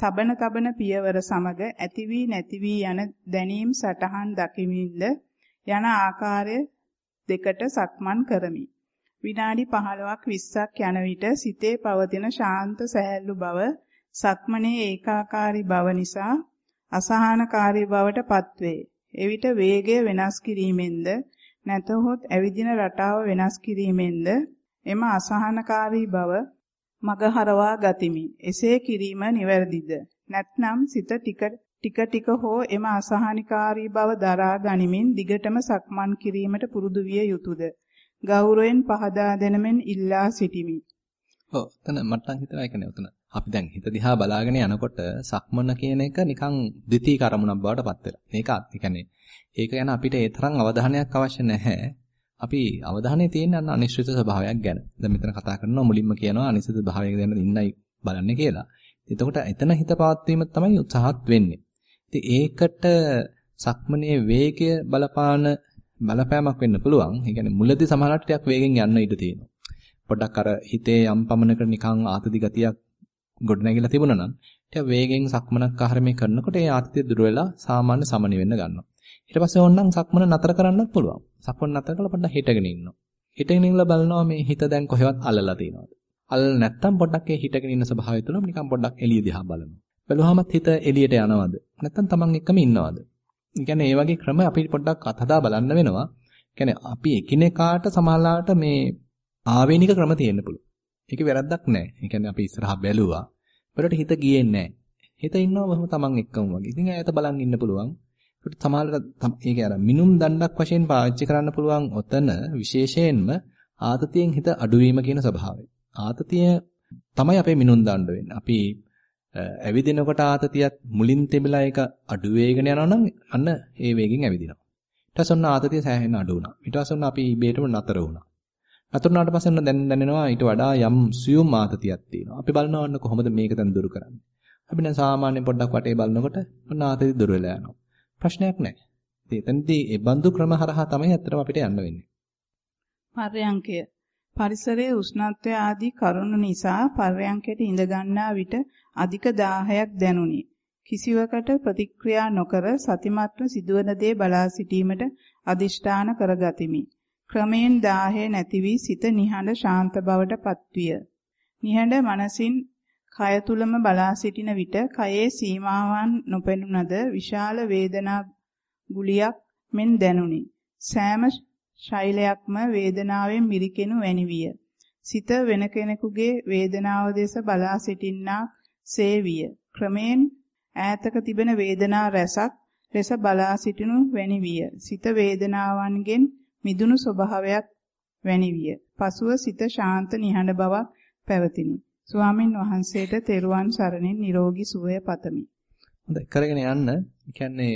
තබන තබන පියවර සමග ඇති වී නැති වී යන දැනීම් සටහන් දකිමින්ද යන ආකාරය දෙකට සක්මන් කරමි. විනාඩි 15ක් 20ක් යන විට සිතේ පවතින ශාන්ත සැහැල්ලු බව සක්මනේ ඒකාකාරී බව නිසා අසහනකාරී බවට පත්වේ. එවිට වේගය වෙනස් කිරීමෙන්ද නැතහොත් ඇවිදින රටාව වෙනස් කිරීමෙන්ද එම අසහනකාරී බව මගහරවා ගතිමි. එසේ කිරීම නිවැරදිද? නැත්නම් සිත ටික ටික ටික හෝ එම අසහනිකාරී බව දරා ගනිමින් දිගටම සක්මන් කිරීමට පුරුදු විය යුතුයද? ගෞරවයෙන් පහදා දෙනමෙන් ඉල්ලා සිටිමි. ඔව් එතන මට නම් හිතෙනවා ඒක නේ උතන. අපි දැන් හිත දිහා බලාගෙන යනකොට සක්මන කියන එක නිකන් ද්විතීක අරමුණක් බවට පත් වෙලා. මේක ඒ කියන්නේ ඒක ගැන අපිට ඒ තරම් අවධානයක් අවශ්‍ය නැහැ. අපි අවධානය තියෙන්නේ අන්න අනිශ්චිත ස්වභාවයක් ගැන. දැන් මෙතන කතා කරනවා මුලින්ම කියනවා අනිශ්චිත භාවයක දැන ඉන්නයි බලන්නේ කියලා. එතකොට එතන හිත පවත්වීම තමයි උත්සාහත් වෙන්නේ. ඉතින් ඒකට සක්මනේ වේගය බලපාන බලපෑමක් වෙන්න පුළුවන්. ඒ කියන්නේ මුලදී සමහරවිට ටිකක් වේගෙන් යන්න ඉඩ තියෙනවා. පොඩ්ඩක් අර හිතේ යම් පමණකට නිකන් ආතති ගතියක් ගොඩනැගිලා තිබුණා නම් ටික වේගෙන් සක්මනක් ආහාරමේ කරනකොට ඒ ආතතිය දුර වෙලා සාමාන්‍ය සමනි වෙන්න ගන්නවා. ඊට පස්සේ ඕනනම් සක්මන නතර කරන්නත් පුළුවන්. සක්මන නතර කරලා පොඩ්ඩක් හිටගෙන ඉන්නවා. හිටගෙන ඉන්නලා බලනවා මේ හිත දැන් කොහෙවත් අල්ලලා තියෙනවද? අල්ල නැත්තම් පොඩ්ඩක් ඒ හිටගෙන ඉන්න ස්වභාවය තුළ නිකන් පොඩ්ඩක් එළිය දිහා බලනවා. බැලුවාමත් හිත එළියට යනවද? නැත්තම් Taman එක්කම ඉන්නවද? ඒ කියන්නේ මේ වගේ ක්‍රම අපි පොඩ්ඩක් අතහදා බලන්න වෙනවා. කියන්නේ අපි එකිනෙකාට සමාලාවට මේ ආවේනික ක්‍රම තියෙන්න පුළුවන්. ඒකේ වැරද්දක් නැහැ. ඒ කියන්නේ අපි ඉස්සරහා බැලුවා. බලට හිත ගියේ නැහැ. හිත ඉන්නවා බොහොම Taman එක්කම වගේ. ඉතින් ඈත බලන් ඉන්න පුළුවන්. ඒකට සමහරවිට ඒක අර මිනුම් දණ්ඩක් වශයෙන් පාවිච්චි කරන්න පුළුවන් ඔතන විශේෂයෙන්ම ආතතියෙන් හිත අඩුවීම කියන ස්වභාවය. ආතතිය තමයි අපේ මිනුම් දණ්ඩ වෙන්නේ. අපි ඇවිදිනකොට ආතතියත් මුලින් තිබිලා ඒක අඩු වේගන යනවා නම් අන්න ඒ වේගෙන් ඇවිදිනවා. ඊට පස්සේ ඔන්න ආතතිය සෑහෙන අඩු වුණා. ඊට පස්සේ ඔන්න අපි ඉබේටම නතර වුණා. නතර වුණාට පස්සේ ඔන්න දැන් දැනෙනවා ඊට වඩා යම් සියුම් ආතතියක් තියෙනවා. අපි බලනවා ඔන්න කොහොමද මේක දැන් දුරු කරන්නේ. අපි දැන් සාමාන්‍ය පොඩ්ඩක් වටේ බලනකොට ඔන්න ආතතිය දුර වෙලා යනවා. ප්‍රශ්නයක් නැහැ. ඉතින් එතනදී ඒ බඳු ක්‍රම හරහා තමයි ඇත්තටම අපිට යන්න වෙන්නේ. පර්යංකය පරිසරයේ උෂ්ණත්වය ආදී කරුණු නිසා පර්යංකයට ඉඳ ගන්නා විට අධික දාහයක් දැනුනි. කිසිවකට ප්‍රතික්‍රියා නොකර සතිමත්ව සිදුවන දේ බලා සිටීමට අදිෂ්ඨාන කරගතිමි. ක්‍රමයෙන් දාහය නැති වී සිත නිහඬ ශාන්ත බවට පත්විය. නිහඬ මනසින් කය තුලම බලා සිටින විට කයේ සීමාවන් නොපෙනුනද විශාල වේදනා ගුලියක් මෙන් දැනුනි. සෑම ශෛලයක්ම වේදනාවෙන් මිරිකෙනු වැනි විය. සිත වෙන කෙනෙකුගේ වේදනාව දෙස බලා සිටින්නාක් සේවිය. ක්‍රමෙන් ඈතක තිබෙන වේදනා රැසක් ලෙස බලා සිටිනු වැනි විය. සිත වේදනාවන්ගෙන් මිදුණු ස්වභාවයක් වැනි විය. පසුව සිත ශාන්ත නිහඬ බවක් පැවතිනි. ස්වාමින් වහන්සේට තෙරුවන් සරණින් නිරෝගී සුවය පතමි. හොඳයි කරගෙන යන්න. කියන්නේ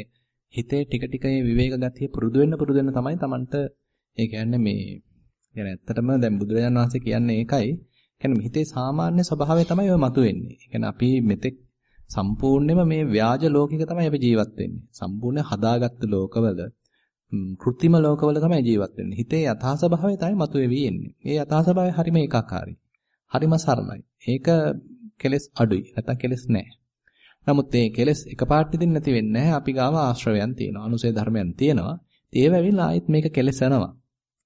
හිතේ ටික ටික මේ විවේක ගතිය පුරුදු වෙන්න පුරුදු වෙන්න තමයි Tamanට ඒ කියන්නේ මේ කියන්නේ ඇත්තටම දැන් බුදුරජාණන් වහන්සේ කියන්නේ ඒකයි. කියන්නේ හිතේ සාමාන්‍ය ස්වභාවය තමයි ඔය මතුවෙන්නේ. කියන්නේ අපි මෙතෙක් සම්පූර්ණයෙන්ම මේ ව්‍යාජ ලෝකික තමයි අපි ජීවත් වෙන්නේ. සම්පූර්ණ හදාගත්තු ලෝකවල කෘත්‍රිම ලෝකවල තමයි ජීවත් වෙන්නේ. හිතේ යථා ස්වභාවය තමයි මතුවෙවි එන්නේ. මේ යථා ස්වභාවය හරිම ඒකාකාරයි. හරිම සරලයි. ඒක කෙලස් අඩුයි. නැත්තම් කෙලස් නැහැ. නමුත් මේ කෙලස් එකපාරට ඉදින් නැති වෙන්නේ නැහැ. අපි ගාව ආශ්‍රවයන් තියෙනවා. අනුසය ධර්මයන් තියෙනවා. ඒව ඇවිල්ලා ආයෙත් මේක කෙලසනවා.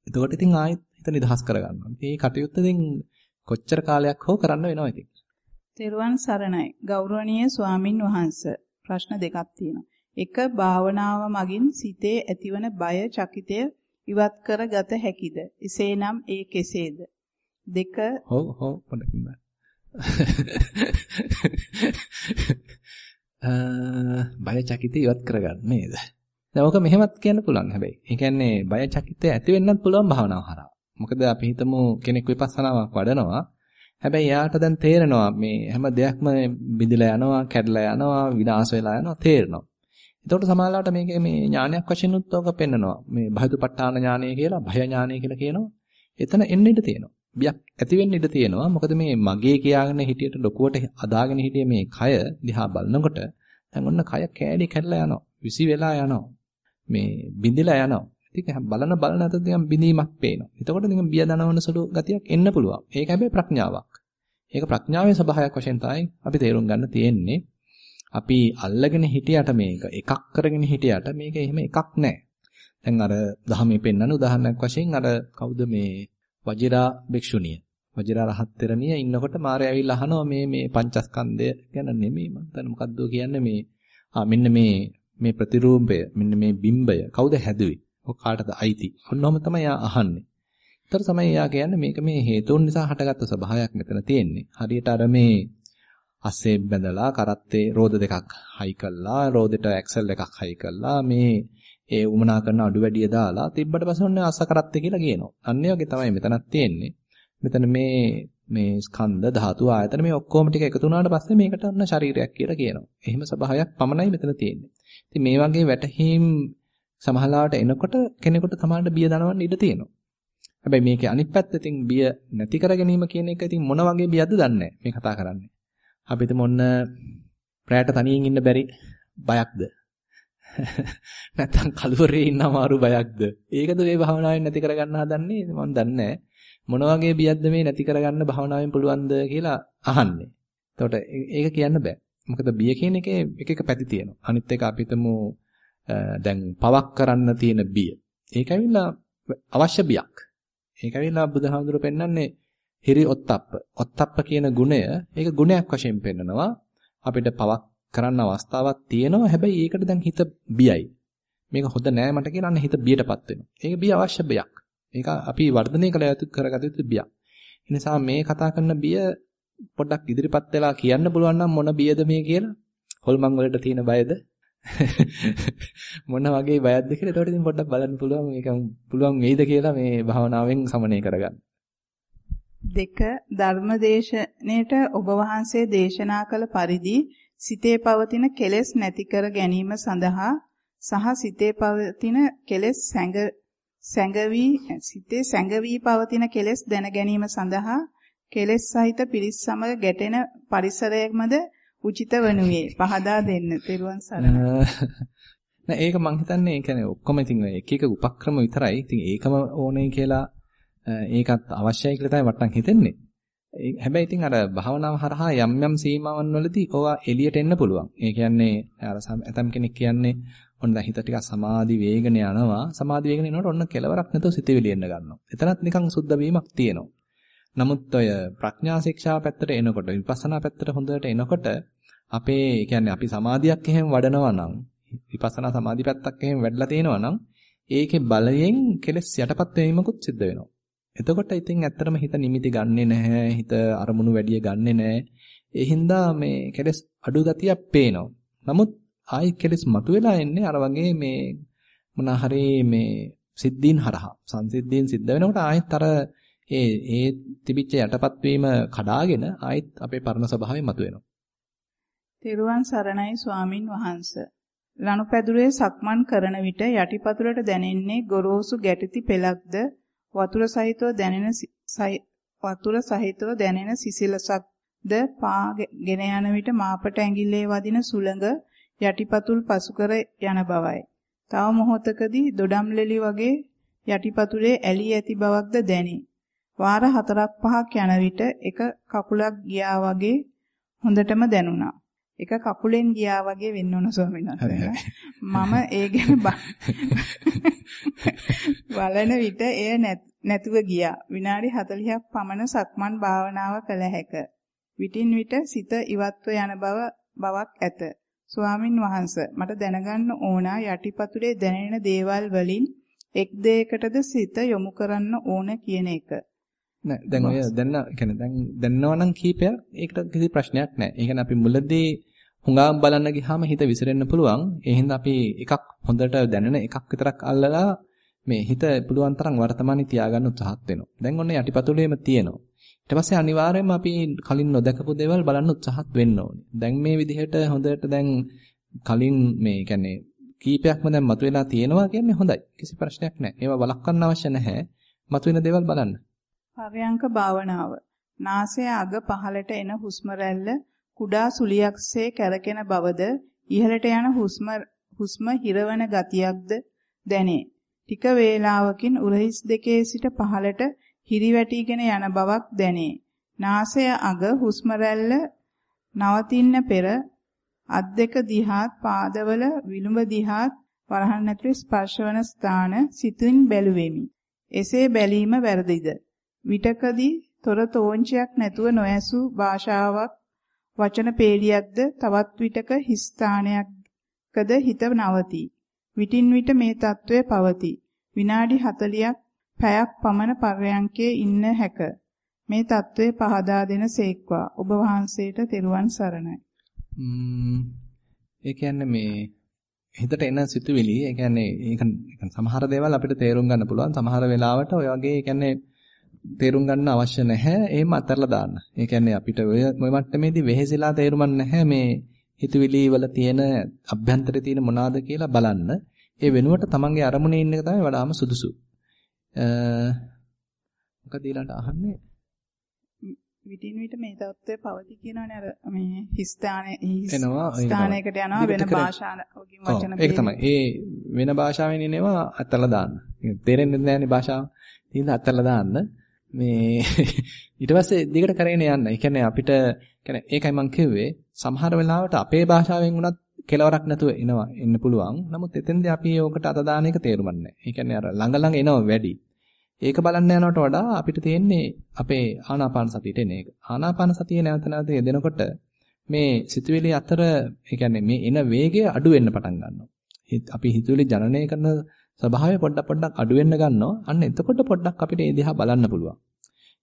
එතකොට ඉතින් ආයෙත් හිත නිදහස් කරගන්නවා. මේ කටයුත්ත ඉතින් කොච්චර කාලයක් හෝ කරන්න වෙනවා ඉතින්. තෙරුවන් සරණයි. ගෞරවනීය ස්වාමින් වහන්සේ. ප්‍රශ්න දෙකක් තියෙනවා. එක භාවනාව මගින් සිතේ ඇතිවන බය චකිතය ඉවත් කර ගත හැකිද? එසේනම් ඒ කෙසේද? දෙක හොව් පොඩකින් බලන්න. *laughs* බය චකිතය ඉවත් කරගන්න නේද? දැන් ඔක මෙහෙමත් කියන්න පුළුවන් හැබැයි. ඒ කියන්නේ බය චකිතය ඇති වෙන්නත් පුළුවන් භාවනාව හරහා. මොකද අපි හිතමු කෙනෙක් විපස්සනාවක් වඩනවා. හැබැයි එයාට දැන් තේරෙනවා මේ හැම දෙයක්ම බිඳිලා යනවා, කැඩලා යනවා, විනාශ වෙලා යනවා තේරෙනවා. එතකොට සමාලාවට මේකේ මේ ඥානයක් වශයෙන් උත් ඔක පෙන්නනවා. මේ බහදුපට්ඨාන ඥානය කියලා, භය ඥානය කියලා කියනවා. එතන එන්න ඉඩ තියෙනවා. බියක් ඇති වෙන්න ඉඩ තියෙනවා. මොකද මේ මගේ කියාගෙන හිටියට ලොකුවට අදාගෙන හිටිය මේ කය දිහා බලනකොට දැන් ඔන්න කය කෑලි කැඩලා යනවා. විසි වෙලා යනවා. මේ බිඳිලා යනවා. ඉතින් බලන බලන අතර නිකන් බිඳීමක් පේනවා. එතකොට නිකන් බිය දනවන සුළු ගතියක් එන්න පුළුවන්. ඒක හැබැයි ප්‍රඥාවක්. ඒක ප්‍රඥාවේ ස්වභාවයක් වශයෙන් තමයි අපි තේරුම් ගන්න තියෙන්නේ. අපි අල්ලගෙන හිටියට මේක එකක් කරගෙන හිටියට මේක එහෙම එකක් නැහැ. දැන් අර දහමේ පෙන්වන උදාහරණයක් වශයෙන් අර කවුද මේ වජිරා භික්ෂුණිය. වජිරා රහත් තෙරණිය ඉන්නකොට මාරය ඇවිල්ලා අහනවා මේ මේ පංචස්කන්ධය ගැන නෙමෙයි මම හිතන්නේ මොකද්ද කියන්නේ මේ ආ මෙන්න මේ මේ ප්‍රතිරූපය මෙන්න මේ බිම්බය කවුද හැදුවේ? ඔක කාටද අයිති? ඔන්නෝම තමයි යා අහන්නේ. ඒතර තමයි යා කියන්නේ මේක මේ හේතුන් නිසා හටගත්ත ස්වභාවයක් මෙතන තියෙන්නේ. හරියට අර මේ අස්සේ බැඳලා කරත්තේ රෝද දෙකක් හයි කළා රෝදෙට ඇක්සල් එකක් හයි කළා මේ ඒ උමනා කරන අඩු වැඩිය දාලා තිබ්බට පස්සේ ඔන්න අස්ස කරත්තේ කියලා කියනවා. අන්න වගේ තමයි මෙතනක් තියෙන්නේ. මෙතන මේ මේ ස්කන්ධ ධාතු ආයතන මේ ඔක්කොම ටික එකතු වුණාට පස්සේ මේකට ඔන්න ශරීරයක් කියලා කියනවා. එහෙම ස්වභාවයක් පමණයි මෙතන තියෙන්නේ. ඉතින් මේ වගේ වැටහීම් සමහරවට එනකොට කෙනෙකුට තමන්ට බිය දනවන්න ඉඩ තියෙනවා. හැබැයි මේකේ අනිත් පැත්ත ඉතින් බිය නැති කර ගැනීම කියන එක ඉතින් මොන වගේ බියක්ද දන්නේ මේ කතා කරන්නේ. අපි හිතමු ඔන්න ප්‍රෑට තනියෙන් ඉන්න බැරි බයක්ද? *laughs* නැත්තම් කලුවරේ ඉන්න අමාරු බයක්ද? ඒකද මේ භාවනාවෙන් නැති කරගන්න හදන්නේ? මම දන්නේ මොන වගේ බියක්ද මේ නැති කරගන්න භාවනාවෙන් පුළුවන්ද කියලා අහන්නේ. එතකොට ඒක කියන්න බෑ. මොකද බිය කියන එකේ එක එක පැති තියෙනවා. අනිත් එක අපි දැන් පවක් කරන්න තියෙන බිය. ඒක ඇවිල්ලා අවශ්‍ය බියක්. ඒක ඇවිල්ලා බුදුහාමුදුරුවෝ පෙන්වන්නේ හිරි ඔත්තප්ප. ඔත්තප්ප කියන ගුණය ඒක ගුණයක් වශයෙන් පෙන්නනවා. අපිට පවක් කරන්න අවස්ථාවක් තියෙනවා. හැබැයි ඒකට දැන් හිත බියයි. මේක හොඳ නෑ මට කියලා අන්න හිත බියටපත් වෙනවා. ඒක බිය අවශ්‍ය බියක්. ඒක අපි වර්ධනය කළ යුතු කරගත යුතු බියක්. ඒ නිසා මේ කතා කරන බිය පොඩ්ඩක් ඉදිරිපත් වෙලා කියන්න පුළුවන් නම් මොන බියද මේ කියලා? හොල්මන් වලට තියෙන බයද? *laughs* මොන වගේ බයක්ද කියලා එතකොට ඉතින් පොඩ්ඩක් බලන්න පුළුවන් මේක පුළුවන් වෙයිද කියලා මේ භාවනාවෙන් සමනය කරගන්න. දෙක ධර්මදේශනයේට ඔබ වහන්සේ දේශනා කළ පරිදි සිතේ පවතින කෙලෙස් නැති කර ගැනීම සඳහා සහ සිතේ පවතින කෙලෙස් සැඟ සැඟවි සිතේ සැඟවි පවතින කෙලෙස් දැන ගැනීම සඳහා කෙලෙස් සහිත පිරිස් සමග ගැටෙන පරිසරයක්මද උචිත වනුයේ පහදා දෙන්න. තෙරුවන් සරණයි. *laughs* නෑ ඒක මං හිතන්නේ ඒ කියන්නේ ඔක්කොම ඉතින් එක එක උපක්‍රම විතරයි. ඉතින් ඒකම ඕනේ කියලා ඒකත් අවශ්‍යයි කියලා තමයි වට්ටම් හිතෙන්නේ. හැබැයි ඉතින් අර භාවනාව හරහා යම් යම් සීමාවන් වලදී ඕවා එළියට එන්න පුළුවන්. ඒ කියන්නේ අර ඇතම් කෙනෙක් කියන්නේ ඔන්න දැන් හිත ටිකක් සමාධි වේගන යනවා. සමාධි වේගන එනකොට ඔන්න කෙලවරක් නැතුව සිතවිලි එන්න ගන්නවා. එතනත් නිකන් සුද්ධ වීමක් තියෙනවා. නමුත් ඔය ප්‍රඥා ශික්ෂා පැත්තට එනකොට විපස්සනා පැත්තට හොඳට එනකොට අපේ කියන්නේ අපි සමාධියක් එහෙම වඩනවා නම් විපස්සනා සමාධි පැත්තක් එහෙම වැඩලා තියෙනවා නම් ඒකේ බලයෙන් කෙලස් යටපත් වීමකුත් සිද්ධ වෙනවා. එතකොට ඉතින් ඇත්තටම හිත නිමිති ගන්නෙ නැහැ. හිත අරමුණු වැඩිය ගන්නෙ නැහැ. ඒ හින්දා මේ කෙලස් අඩු ගතියක් පේනවා. නමුත් ආයි කෙලස් මතුවලා එන්නේ අර වගේ මේ මොන හරි මේ සිද්ධීන් හරහා සංසිද්ධීන් සිද්ධ වෙනකොට ආයෙත් අර ඒ ඒ තිබිච්ච යටපත් වීම කඩාගෙන ආයෙත් අපේ පරණ ස්වභාවය මතුවෙනවා. තෙරුවන් සරණයි ස්වාමින් වහන්සේ. ලනුපැදුරේ සක්මන් කරන විට යටිපතුලට දැනෙන්නේ ගොරෝසු ගැටිති පෙලක්ද වතුර සහිතව දැනෙන වතුර සහිතව දැනෙන සිසිලසක්ද පාගෙන යන විට මාපට ඇඟිල්ලේ වදින සුළඟ යටිපතුල් පසු කර යන බවයි. තව මොහොතකදී දොඩම් ලෙලි වගේ යටිපතුලේ ඇලී ඇති බවක්ද දැනේ. වාර 4ක් 5ක් යන විට එක කකුලක් ගියා වගේ හොඳටම දැනුණා. එක කකුලෙන් ගියා වගේ වෙන්න ඕන ස්වාමීන් වහන්සේ. මම ඒ ගැන බලන විට එය නැතුව ගියා. විනාඩි 40ක් පමණ සක්මන් භාවනාව කළ හැක. විටින් විට සිත ඉවත්ව යන බව බවක් ඇත. ස්වාමින් වහන්සේ මට දැනගන්න ඕන යටිපතුලේ දැනෙන දේවල් වලින් එක් දෙයකටද සිත යොමු කරන්න ඕන කියන එක. නෑ දැන් ඔය දැන්න කියන්නේ දැන් දැනනවා නම් කීපයක් ඒකට කිසි ප්‍රශ්නයක් නෑ. ඒ කියන්නේ අපි මුලදී හුඟා බලන්න ගියාම හිත විසිරෙන්න පුළුවන්. ඒ හින්දා අපි එකක් හොඳට දැනෙන එකක් විතරක් අල්ලලා මේ හිත පුළුවන් තරම් වර්තමානයේ තියාගන්න උත්සාහත් වෙනවා. දැන් ඔන්න යටිපතුලේම තියෙනවා. ඊට පස්සේ අනිවාර්යයෙන්ම අපි කලින් නොදකපු දේවල් බලන්න උත්සාහත් වෙන්න ඕනේ. දැන් මේ විදිහට හොඳට දැන් කලින් මේ කියන්නේ කීපයක්ම දැන් මතුවලා තියෙනවා කියන්නේ හොඳයි. කිසි ප්‍රශ්නයක් නැහැ. ඒවා වළක්වන්න අවශ්‍ය නැහැ. මතුවෙන දේවල් බලන්න. පරයන්ක භාවනාව. නාසය අග පහළට එන හුස්ම රැල්ල කුඩා සුලියක්සේ කැරකෙන බවද ඉහළට යන හුස්ම හුස්ම හිරවන ගතියක්ද දැනේ. ටික වේලාවකින් උරහිස් දෙකේ සිට පහළට හිරිවැටිගෙන යන බවක් දැනේ. නාසය අග හුස්ම රැල්ල නවතින්න පෙර අත් දෙක දිහාත් පාදවල විලුඹ දිහාත් වරහන් ඇතුලේ ස්පර්ශවන ස්ථාන සිතින් බැලුවෙමි. එසේ බැලීම වැරදිද? විටකදී තොර තෝංචයක් නැතුව නොඇසූ භාෂාවක් වචන පේලියක්ද තවත් විටක හිස්ථානයක්කද හිත නවතී. විටින් විට මේ తත්වය පවතී. විනාඩි 40ක් පැයක් පමණ පර්යංකයේ ඉන්න හැක. මේ తත්වය පහදා දෙන සේක්වා. ඔබ වහන්සේට තෙරුවන් සරණයි. ඒ කියන්නේ මේ හිතට එන සිතුවිලි ඒ කියන්නේ ඒක සමහර දේවල් අපිට තේරුම් ගන්න පුළුවන් සමහර වෙලාවට ඔය වගේ ඒ කියන්නේ තේරුම් ගන්න අවශ්‍ය නැහැ. එහෙම අතහැරලා දාන්න. ඒ කියන්නේ අපිට ඔය මට්ටමේදී වෙහෙසලා තේරුමක් නැහැ මේ හිතවිලි වල තියෙන අභ්‍යන්තරේ තියෙන මොනවාද කියලා බලන්න. ඒ වෙනුවට තමන්ගේ අරමුණේ ඉන්න එක තමයි වඩාම සුදුසු. මොකද ඊළඟට අහන්නේ විටින් විට මේ தත්ත්වය පවති කියනවනේ අර මේ හිස්ථානයේ ස්ථානයකට යනවා වෙන භාෂාවකින් වචන ඒක තමයි. ඒ වෙන භාෂාවෙන් එනවා අතලා දාන්න. තේරෙන්නේ නැහැනේ භාෂාව. ඉතින් අතලා දාන්න. මේ *laughs* ඊට පස්සේ දිගට කරගෙන යන්න. ඒ කියන්නේ අපිට කියන්නේ ඒකයි මම කිව්වේ සමහර වෙලාවට අපේ භාෂාවෙන් වුණත් කෙලවරක් නැතුව එනවා එන්න පුළුවන්. නමුත් එතෙන්දී අපි ඕකට අත දාන එක තේරුම් ගන්නෑ. ඒ කියන්නේ අර ළඟ ළඟ එනවා වැඩි. ඒක බලන්න යනවට වඩා අපිට තියෙන්නේ අපේ ආනාපාන සතියට එන එක. ආනාපාන සතිය නැවත නැවත යෙදෙනකොට මේ සිතුවිලි අතර ඒ කියන්නේ මේ එන වේගය අඩු වෙන්න පටන් ගන්නවා. අපි හිතුවිලි ජනනය කරන ස්වභාවය පොඩ්ඩක් පොඩ්ඩක් අඩු වෙන්න ගන්නවා. අන්න එතකොට පොඩ්ඩක් අපිට ඒ දිහා බලන්න පුළුවන්.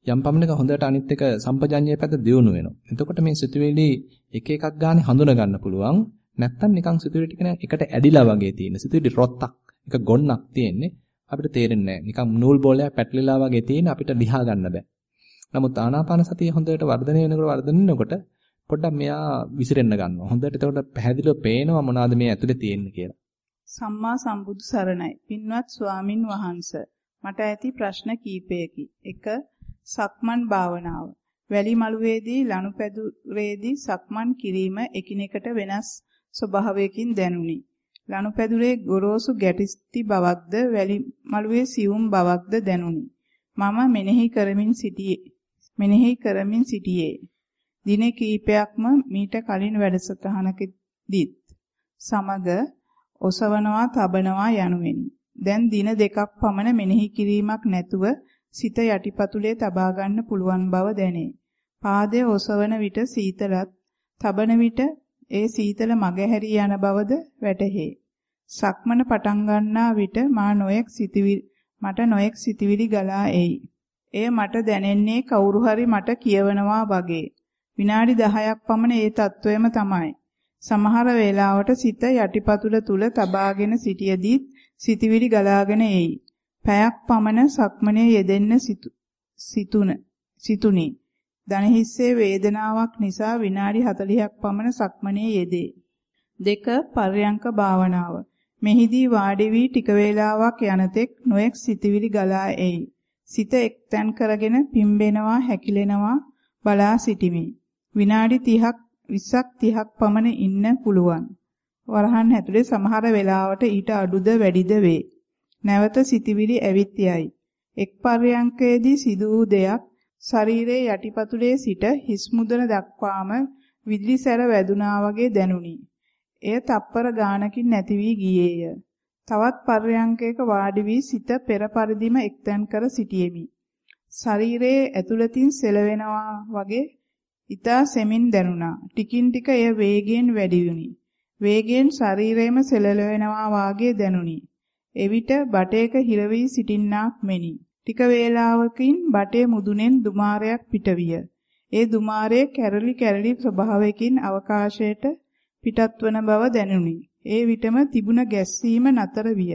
යම් පමණක හොඳට අනිත් එක සම්පජඤ්ඤය පැත්ත දියුණු වෙනවා. එතකොට මේ සිතුවිලි එක එකක් ගානේ හඳුන ගන්න පුළුවන්. නැත්තම් නිකන් සිතුවිලි ටික එකට ඇදිලා වගේ තියෙන. සිතුවිලි රොත්තක් එක ගොන්නක් තියෙන්නේ. අපිට තේරෙන්නේ නැහැ. නිකන් නූල් බෝලයක් පැටලිලා වගේ තියෙන අපිට ලියා ගන්න බෑ. නමුත් ආනාපාන සතිය හොඳට වර්ධනය වෙනකොට වර්ධනය වෙනකොට පොඩ්ඩක් මෙයා විසිරෙන්න ගන්නවා. හොඳට එතකොට පැහැදිලිව පේනවා මොනවද මේ ඇතුලේ තියෙන්නේ කියලා. සම්මා සම්බුදු සරණයි. පින්වත් ස්වාමින් වහන්සේ මට ඇති ප්‍රශ්න කීපයකි. 1. සක්මන් භාවනාව. වැලි මළුවේදී ලනුපැදුරේදී සක්මන් කිරීම එකිනෙකට වෙනස් ස්වභාවයකින් දැනුනි. ලනුපැදුරේ ගොරෝසු ගැටිස්ති බවක්ද වැලි මළුවේ සියුම් බවක්ද දැනුනි. මම මෙනෙහි කරමින් සිටියේ. මෙනෙහි කරමින් සිටියේ. දින කීපයක්ම මීට කලින් වැඩසටහනකදීත් සමග ඔසවනවා තබනවා යනුවෙනි. දැන් දින දෙකක් පමණ මෙනෙහි කිරීමක් නැතුව සිත යටිපතුලේ තබා ගන්න පුළුවන් බව දැනේ. පාදයේ ඔසවන විට සීතලත්, තබන විට ඒ සීතල මගහැරී යන බවද වැටහේ. සක්මන පටන් ගන්නා විට මා නොයෙක් සිටිවිලි මට නොයෙක් සිටිවිලි ගලා එයි. එය මට දැනෙන්නේ කවුරු හරි මට කියවනවා වගේ. විනාඩි 10ක් පමණ ඒ තත්වයම තමයි. සමහර වෙලාවට සිත යටිපතුල තුල තබාගෙන සිටියදීත් සිටිවිලි ගලාගෙන එයි. පැයක් පමණ සක්මනේ යෙදෙන්න සිතුන සිතුනි. දණහිස්සේ වේදනාවක් නිසා විනාඩි 40ක් පමණ සක්මනේ යෙදේ. දෙක පර්යංක භාවනාව. මෙහිදී වාඩි වී ටික වේලාවක් යනතෙක් නොඑක් සිතවිලි ගලා එයි. සිත එක්තැන් කරගෙන පිම්බෙනවා හැකිලෙනවා බලා සිටිමි. විනාඩි 30ක් 20ක් 30ක් පමණ ඉන්න පුළුවන්. වරහන් ඇතුලේ සමහර වෙලාවට ඊට අඩුද වැඩිද වේ. නැවත සිතවිලි ඇවිත් යයි. එක් පර්යංකයේදී සිදු වූ දෙයක් ශරීරයේ යටිපතුලේ සිට හිස් මුදන දක්වාම විදුලි සැර වැදුනා වගේ දැනුනි. එය තප්පර ගානකින් නැති වී ගියේය. තවත් පර්යංකයක වාඩි වී සිත පෙර පරිදිම එක්තැන් කර සිටියෙමි. ශරීරයේ ඇතුළතින් සෙලවෙනවා වගේ ඊතා සෙමින් දැනුණා. ටිකින් ටික එය වේගයෙන් වැඩි වුනි. වේගයෙන් ශරීරයම සෙලවෙනවා වාගේ දැනුනි. එවිට බටයක හිර වී සිටින්නාක් මෙනි. ටික වේලාවකින් බටේ මුදුනෙන් දුමාරයක් පිටවිය. ඒ දුමාරයේ කැරලි කැරලි ස්වභාවයකින් අවකාශයට පිටත් වන බව දැනුනි. ඒ විටම තිබුණ ගැස්සීම නතර විය.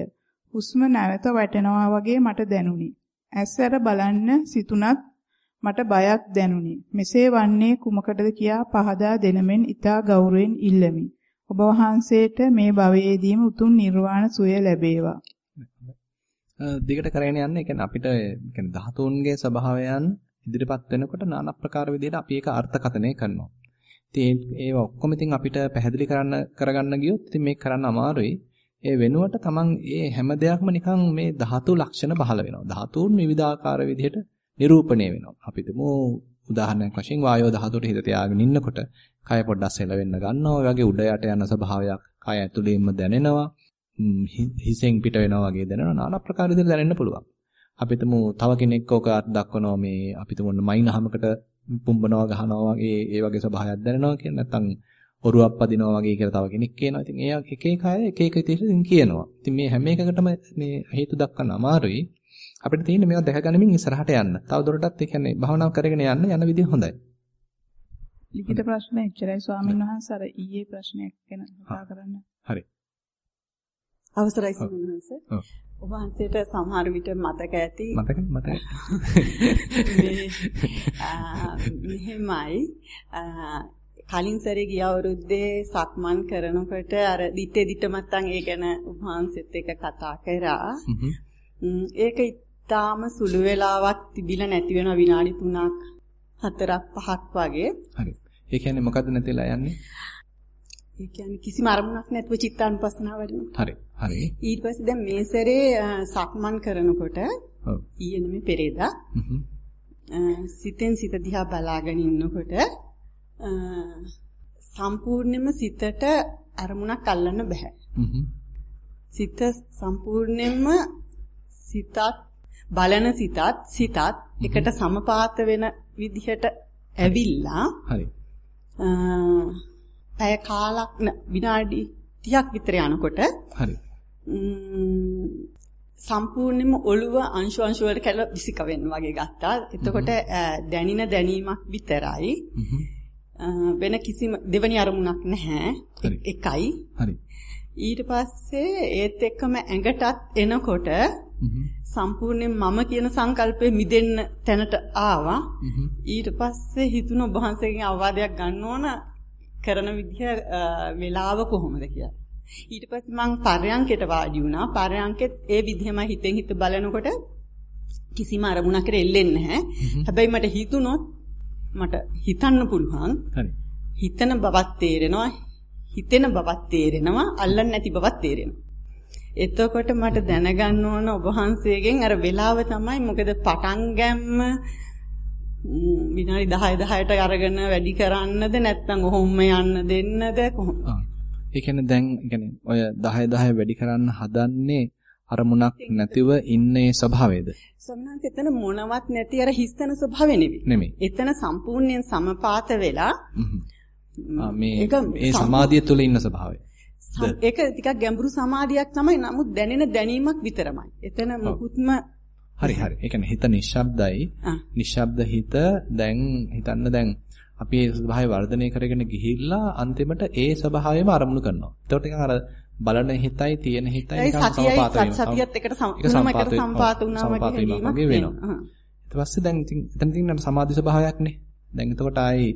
හුස්ම නැවත වැටෙනවා වගේ මට දැනුනි. ඇස්සර බලන්න සිතුනත් මට බයක් දැනුනි. මෙසේ වන්නේ කුමකටද කියා පහදා දෙනමෙන් ඊතා ගෞරවයෙන් ඉල්ලමි. ඔබ වහන්සේට මේ භවයේදීම උතුම් නිර්වාණ සුවය ලැබේවා. දිගට කරගෙන යන්න. ඒ කියන්නේ අපිට කියන්නේ ධාතුන්ගේ ස්වභාවයන් ඉදිරිපත් වෙනකොට নানা ප්‍රකාර විදිහට අපි ඒක අර්ථකථනය කරනවා. ඉතින් ඒ ඔක්කොම ඉතින් අපිට පැහැදිලි කරන්න කරගන්න ගියොත් ඉතින් මේක කරන්න අමාරුයි. ඒ වෙනුවට තමන් මේ හැම දෙයක්ම නිකන් මේ ධාතු ලක්ෂණ පහළ වෙනවා. ධාතුන් විවිධාකාර විදිහට නිරූපණය වෙනවා. අපි තුමු උදාහරණයක් වශයෙන් වායෝ ධාතුවට හිත තියාගෙන ඉන්නකොට කය පොඩ්ඩක් සෙලවෙන්න ගන්නවා. ඔය වගේ උඩ යට යන ස්වභාවයක් කය ඇතුළේම දැනෙනවා. හිසෙන් පිට වෙනවා වගේ දැනෙනවා নানা ප්‍රකාර විදිහට දැනෙන්න පුළුවන්. අපි තුමු තව කෙනෙක් ඕක දක්වනවා මේ අපි තුමු මයින්හමකට පුම්බනවා ගහනවා වගේ ඒ වගේ ස්වභාවයක් දැනෙනවා කියන නැත්නම් ඔරුවක් පදිනවා වගේ කියලා තව කෙනෙක් කියනවා. ඉතින් ඒ එක එක අය එක එක විදිහට කියනවා. ඉතින් මේ හැම එකකටම මේ හේතු දක්වන්න අමාරුයි. අපිට තියෙන්නේ මේවා දැක ගනිමින් ඉස්සරහට යන්න. තව දුරටත් ඒ කියන්නේ භාවනාව කරගෙන යන්න යන විදිහ හොඳයි. ලිඛිත ප්‍රශ්න එච්චරයි ස්වාමීන් වහන්සේ අර ඊයේ ප්‍රශ්නයක් ගැන කතා කරන්න. හරි. අවසරයි සමහස. ඔබ වහන්සේට සමහර විට මතක ඇති *laughs* මතකයි මතකයි. මෙහෙමයි කලින් සැරේ ගිය අවුරුද්දේ සක්මන් කරනකොට අර දිත්තේ දිට මත්තන් ඒ ගැන වහන්සේත් එක්ක කතා කරා. ඒක ඊටාම සුළු වෙලාවක් තිබිලා නැති වෙන විනාඩි 3ක් 4ක් 5ක් වගේ. හරි. ඒ කියන්නේ මොකද්ද නැතිලා යන්නේ? ඒ කියන්නේ කිසිම අරමුණක් නැතුව චිත්තානුපස්සනාව වැඩෙනවා. හරි. හරි. ඊට පස්සේ දැන් මේ සැරේ සක්මන් කරනකොට ඔව් ඊයේ නෙමෙයි පෙරේදා. සිතෙන් සිත දිහා බලාගෙන ඉන්නකොට සම්පූර්ණයෙන්ම සිතට අරමුණක් අල්ලන්න බෑ. සිත සම්පූර්ණයෙන්ම සිතත් බලන සිතත් සිතත් එකට සමපාත වෙන විදිහට ඇවිල්ලා හරි. පැය කාලක් විනාඩි 30ක් විතර යනකොට හරි. සම්පූර්ණයෙන්ම ඔළුව අංශු අංශු වලට කැඩලා විසික වෙන්න වගේ ගත්තා. එතකොට දැනින දැනීමක් විතරයි. වෙන කිසිම දෙවනි අරමුණක් නැහැ. එකයි. හරි. ඊට පස්සේ ඒත් එක්කම ඇඟටත් එනකොට සම්පූර්ණයෙන් මම කියන සංකල්පේ මිදෙන්න තැනට ආවා. ඊට පස්සේ හිතුණ ඔබ වහන්සේගෙන් අවවාදයක් ගන්න ඕන කරන විදිහ වෙලාව කොහොමද කියලා. ඊට පස්සේ මං පරයන්කයට වාඩි වුණා. පරයන්කෙත් ඒ විදිහම හිතෙන් හිත බලනකොට කිසිම අරමුණකට එල්ලෙන්නේ නැහැ. හැබැයි මට හිතුණොත් මට හිතන්න පුළුවන්. හිතන බවක් තේරෙනවා. හිතෙන බවක් තේරෙනවා. අල්ලන්නේ නැති බවක් තේරෙනවා. එතකොට මට දැනගන්න ඕන ඔබ වහන්සේගෙන් අර වෙලාව තමයි මොකද පටන් ගැම්ම විනාඩි 10 10ට අරගෙන වැඩි කරන්නද නැත්නම් ඔහොම යන්න දෙන්නද කොහොමද? ඒ කියන්නේ දැන් කියන්නේ ඔය 10 10 වැඩි කරන්න හදන්නේ අරමුණක් නැතිව ඉන්නේ ස්වභාවයද? සම්මාන්ත එතන මොනවත් නැති අර හිස්තන ස්වභාවය නෙවෙයි. එතන සම්පූර්ණයෙන් සමපාත වෙලා මේ ඒ සමාධිය තුළ ඉන්න ස්වභාවය. ඒක ටිකක් ගැඹුරු සමාධියක් තමයි. නමුත් දැනෙන දැනීමක් විතරමයි. එතන මොකුත්ම හරි හරි. ඒ කියන්නේ හිත නිශ්ශබ්දයි. නිශ්ශබ්ද හිත දැන් හිතන්න දැන් අපි ඒ ස්වභාවය වර්ධනය කරගෙන ගිහිල්ලා අන්තිමට ඒ ස්වභාවයම අරමුණු කරනවා. එතකොට නිකන් අර බලන හිතයි තියෙන හිතයි නිකන් සමපාත වෙනවා. සතියත් එකට සමපාත සම්පාත වුණා වගේ වෙනවා. ඊට පස්සේ දැන් ඉතින් එතන තියෙන සමාධි ස්වභාවයක්නේ. දැන් එතකොට ආයි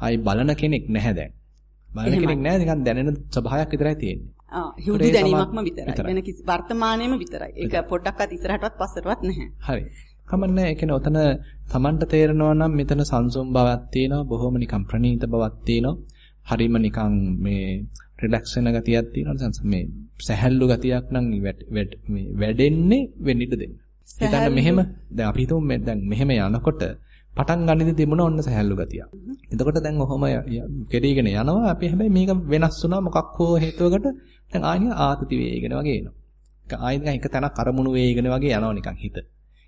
ආයි බලන කෙනෙක් නැහැ දැන්. බලන කෙනෙක් නැහැ නිකන් දැනෙන ස්වභාවයක් විතරයි තියෙන්නේ. ආ හිවුදු දැනීමක්ම විතරයි. වෙන කිසි වර්තමානයේම විතරයි. ඒක පොඩ්ඩක්වත් ඉස්සරහටවත් පස්සටවත් නැහැ. හරි. කමන්නේ ඒ කියන්නේ ඔතන Tamanට තේරෙනවා නම් මෙතන සංසුම් බවක් තියෙනවා. බොහොම නිකන් ප්‍රණීත බවක් තියෙනවා. හරිම නිකන් මේ රිලැක්ස් වෙන ගතියක් තියෙනවා. මේ සැහැල්ලු ගතියක් නම් මේ වැඩෙන්නේ වෙන්න ඉඩ දෙන්න. හිතන්න මෙහෙම දැන් අපි හිතමු දැන් මෙහෙම යනකොට පටන් ගන්නදී තිබුණ ඔන්න සහැල්ලු ගතිය. එතකොට දැන් ඔහොම කෙරීගෙන යනවා. අපි හැබැයි මේක වෙනස් වුණා මොකක් හෝ හේතුවකට දැන් ආයෙ ආතති වේගෙන වගේ එනවා. ඒක ආයෙ නිකන් එක තැනක් අරමුණු වේගෙන වගේ යනවා නිකන් හිත.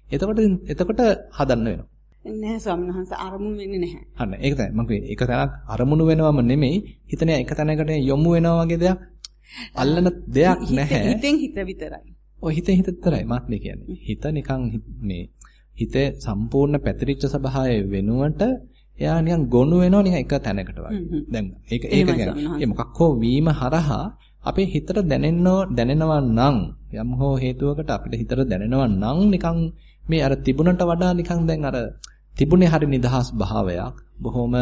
එතකොට එතකොට හදන්න වෙනවා. නැහැ ස්වාමීන් වහන්සේ අරමුණු වෙන්නේ නැහැ. හරි. ඒක තමයි මම කිව්වේ. එක තැනක් අරමුණු වෙනවම නෙමෙයි. හිතනේ එක තැනකට යොමු වෙනවා වගේ දෙයක් අල්ලන දෙයක් නැහැ. හිතෙන් හිත විතරයි. ඔය හිතෙන් හිත විතරයි මාත් මේ කියන්නේ. හිත නිකන් මේ හිතේ සම්පූර්ණ පැතිරිච්ච ස්වභාවය වෙනුවට එයා නිකන් ගොනු වෙනවා නිකන් එක තැනකට වගේ. දැන් ඒක ඒක කියන්නේ මොකක් හෝ වීම හරහා අපේ හිතට දැනෙන්නෝ දැනෙනවා නම් යම් හෝ හේතුවකට අපිට හිතට දැනෙනවා නම් නිකන් මේ අර තිබුණට වඩා නිකන් දැන් අර තිබුණේ හරි නිදහස් භාවයක් බොහොම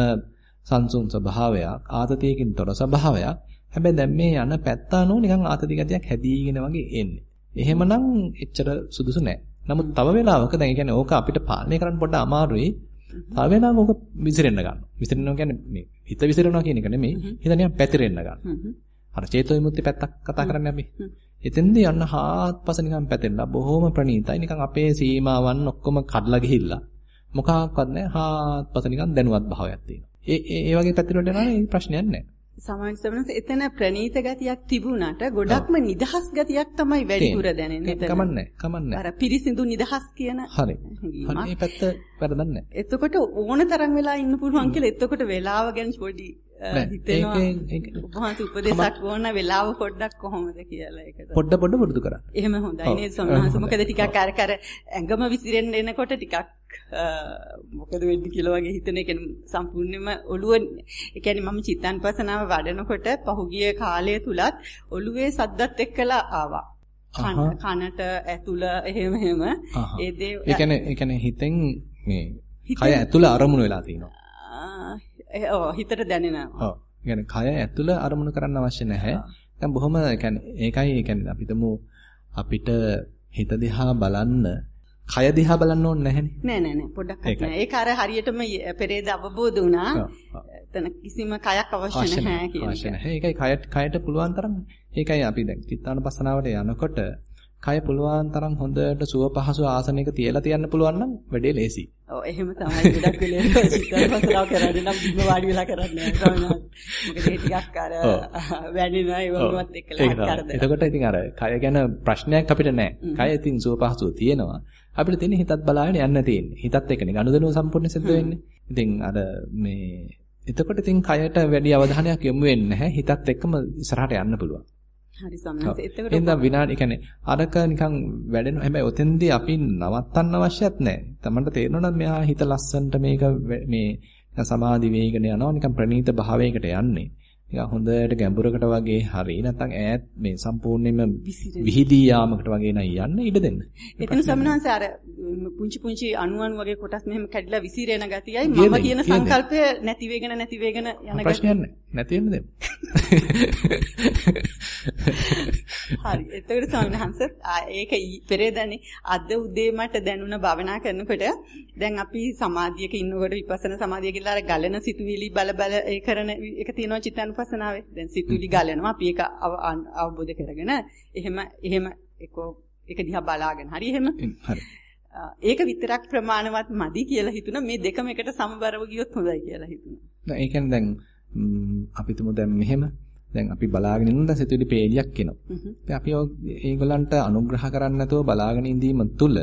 සංසුන් ස්වභාවයක් ආතතියකින් තොර ස්වභාවයක් හැබැයි දැන් මේ යන පැත්ත අනුව නිකන් ආතති ගතියක් හැදීගෙන වගේ එන්නේ. එහෙමනම් එච්චර සුදුසු නෑ. නමුත් තව වෙලාවක දැන් කියන්නේ ඕක අපිට පාලනය කරන්න පොඩ්ඩක් අමාරුයි. තව වෙලාවක ඕක විසිරෙන්න ගන්නවා. විසිරෙනවා කියන්නේ මේ හිත විසිරෙනවා කියන එක නෙමෙයි. හිත නිකන් පැතිරෙන්න ගන්නවා. අර චේතෝ විමුක්ති පැත්තක් කතා කරන්නේ අපි. එතෙන්දී යන්න හාත්පස නිකන් පැතෙන්න බොහොම ප්‍රණීතයි. නිකන් අපේ සීමාවන් ඔක්කොම කඩලා ගිහිල්ලා මොකක්වත් නැහැ. හාත්පස නිකන් දැනුවත් භාවයක් තියෙනවා. ඒ ඒ වගේ පැතිරෙන්න යනවා නේ ප්‍රශ්නයක් නැහැ. සමාජ සමනස එතන ප්‍රනීත ගතියක් තිබුණාට ගොඩක්ම නිදහස් ගතියක් තමයි වැඩිපුර දැනෙන්නේ එතන. කමන්නේ කමන්නේ. අර පිරිසිදු නිදහස් කියන හරි. මේ පැත්ත වැරදන්නේ එතකොට ඕන තරම් වෙලා ඉන්න පුළුවන් කියලා එතකොට වෙලාව ගැන පොඩි හිතෙනවා. උපහාස උපදේශක් ඕන වෙලාව පොඩ්ඩක් කොහොමද කියලා ඒකට. පොඩ පොඩ පුරුදු කරා. එහෙම හොඳයි නේද සමහරවිට මොකද ටිකක් අර කර ඇඟම විසිරෙන්න එනකොට ටිකක් මොකද වෙන්නේ කියලා වගේ හිතන එක සම්පූර්ණයෙන්ම ඔළුව ඒ කියන්නේ මම චිත්තාන්පසනාව වඩනකොට පහුගිය කාලය තුලත් ඔළුවේ සද්දත් එක්කලා ආවා. කනට ඇතුළ එහෙම එහෙම ඒ දේ ඒ කියන්නේ ඒ කියන්නේ හිතෙන් මේ කය ඇතුළ අරමුණු වෙලා තියෙනවා. ඔව් හිතට දැනෙනවා. ඔව්. කියන්නේ කය ඇතුළ අරමුණු කරන්න අවශ්‍ය නැහැ. දැන් බොහොම කියන්නේ ඒකයි කියන්නේ අපිටම අපිට හිත දිහා බලන්න කය දිහා බලන්න ඕනේ නැහැනේ. නෑ නෑ නෑ පොඩ්ඩක් නෑ. ඒක අර හරියටම පෙරේද අවබෝධ වුණා. එතන කිසිම කයක් අවශ්‍ය නැහැ කියන එක. අවශ්‍ය නැහැ. ඒකයි කයට කයට පුළුවන් තරම් ඒකයි අපි දැන් චිත්තානුපස්සනාවට යනකොට කය පුළුවන් තරම් හොඳට සුව පහසු ආසනයක තියලා තියන්න පුළුවන් නම් වැඩේ ලේසි. ඔව් එහෙම තමයි ගොඩක් වෙලේ *laughs* චිත්තානුපස්සනාව කරන්නේ නම් බිම වාඩි වෙලා කරන්නේ නැහැ. මොකද ඒ ටිකක් අර වැඩිනවා ඒ වගේමත් එක්කලා කරදර. එතකොට ඉතින් අර කය ගැන ප්‍රශ්නයක් අපිට නැහැ. කය ඉතින් සුව පහසුව තියෙනවා. අපිට තියෙන්නේ හිතත් බලාගෙන යන්න තියෙන්නේ. හිතත් එක්කනේ ගනුදෙනුව සම්පූර්ණ සිද්ධ වෙන්නේ. ඉතින් අර මේ එතකොට ඉතින් කයට වැඩි අවධානයක් යොමු වෙන්නේ නැහැ. හිතත් එක්කම ඉස්සරහට යන්න පුළුවන්. හරි සමහරවිට එතකොට එහෙනම් විනාඩි කියන්නේ අරක නිකන් වැඩෙනවා. හැබැයි ඔතෙන්දී අපි නවත්තන්න අවශ්‍යත් නැහැ. තමන්ට තේරෙනවා මෙයා හිත ලස්සනට මේක මේ සමාධි වේගන යනවා. නිකන් ප්‍රණීත භාවයකට යන්නේ. නිකන් හොඳට ගැඹුරකට වගේ හරි නැත්නම් ඈත් මේ සම්පූර්ණයෙන්ම විහිදී යාමකට වගේ නයි යන්න ඉඩ දෙන්න. එතන සමනහන්ස අර පුංචි පුංචි අණුවන් වගේ කොටස් මෙහෙම කැඩිලා විසිරෙන ගතියයි මම කියන සංකල්පය නැති වෙගෙන නැති වෙගෙන යන ගතිය. ප්‍රශ්නයක් නැහැ. නැති වෙන්න දෙන්න. *laughs* හරි. එතකොට සමනහන්ස ඒක පෙරේදනේ අද උදේ මට දැනුණ භවනා කරනකොට දැන් අපි සමාධියක ඉන්නකොට විපස්සනා සමාධිය කියලා අර ගලන සිතුවිලි බල බල ඒ කරන එක තියෙනවා චිත්තන විපස්සනාවේ. දැන් සිතුවිලි ගලනවා අපි ඒක අවබෝධ කරගෙන එහෙම එහෙම ඒක දිහා බලාගෙන හරි එහෙම. හරි. ඒක විතරක් ප්‍රමාණවත් මදි කියලා හිතුණා. මේ දෙකම එකට සමබරව ගියොත් හොඳයි කියලා හිතුණා. දැන් ඒ කියන්නේ දැන් අපි තුමු දැන් මෙහෙම දැන් අපි බලාගෙන ඉන්න දැන් සිතුවිලි පේලියක් එනවා. දැන් අපි ඒගොල්ලන්ට අනුග්‍රහ කරන්න නැතුව බලාගෙන ඉඳීම තුළ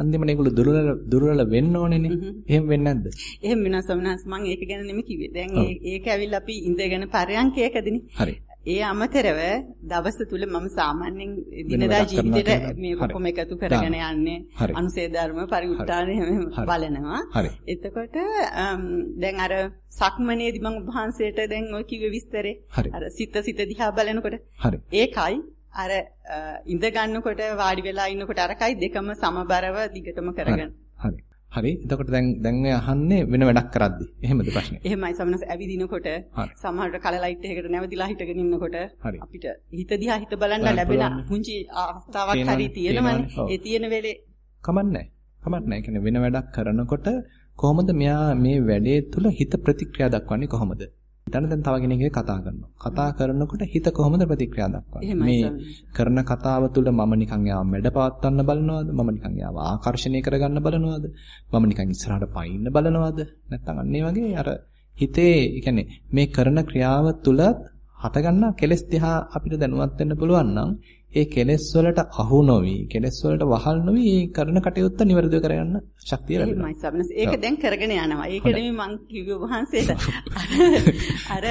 අන්තිමට ඒගොල්ලෝ දුර්වල දුර්වල වෙන්න ඕනේනේ. එහෙම වෙන්නේ නැද්ද? එහෙම වෙනවා ස්වාමීනාස් මම ඒක ගැන නෙමෙයි කිව්වේ. දැන් ඒක ඇවිල්ලා අපි ඉඳගෙන පරයන්කයකදීනේ. හරි. ඒ අමතරව දවස තුල මම සාමාන්‍යයෙන් දිනදා ජීවිතේට මේ කොහොම එකතු කරගෙන යන්නේ අනුසේ ධර්ම පරිඋත්තාන බලනවා. එතකොට දැන් අර සක්මනේදී මම වහන්සේට දැන් ඔය කිව්වේ විස්තරේ. අර සිත සිත දිහා බලනකොට. ඒකයි අර ඉඳ ගන්නකොට වාඩි වෙලා ඉන්නකොට අරකයි දෙකම සමබරව දිගටම කරගෙන. හරි. හරි. එතකොට දැන් දැන් ඔය අහන්නේ වෙන වැඩක් කරද්දි. එහෙමද ප්‍රශ්නේ? එහෙමයි සමනස ඇවිදිනකොට සමහරට කල ලයිට් එකකට නැවතිලා හිටගෙන ඉන්නකොට අපිට හිත දිහා හිත බලන්න ලැබෙන පුංචි අවස්ථාවක් හරි තියෙනවනේ. ඒ තියෙන වෙලේ කමන්නේ. කමන්නේ. කියන්නේ වෙන වැඩක් කරනකොට කොහොමද මෙයා මේ වැඩේ තුල හිත ප්‍රතික්‍රියා දක්වන්නේ කොහොමද? හිතන්න දැන් තව කෙනෙක්ගේ කතා කරනවා. කතා කරනකොට හිත කොහොමද ප්‍රතික්‍රියා දක්වන්නේ? මේ කරන කතාව තුළ මම නිකන් යාව මැඩ පවත්වන්න බලනවද? මම නිකන් යාව ආකර්ෂණය කරගන්න බලනවද? මම නිකන් ඉස්සරහට පයින්න බලනවද? නැත්නම් අන්න වගේ අර හිතේ කියන්නේ මේ කරන ක්‍රියාව තුළ හටගන්න කෙලස් දිහා අපිට දැනුවත් වෙන්න පුළුවන් නම් ඒ කෙලෙස් වලට අහු නොවි කෙලෙස් වලට වහල් නොවි ඒ කරන කටයුත්ත නිවැරදිව කරගන්න ශක්තිය ලැබෙනවා. එහෙමයි සබනස්. ඒක දැන් කරගෙන යනවා. ඒකෙදි මම කිව්වේ වහන්සේට *laughs* අර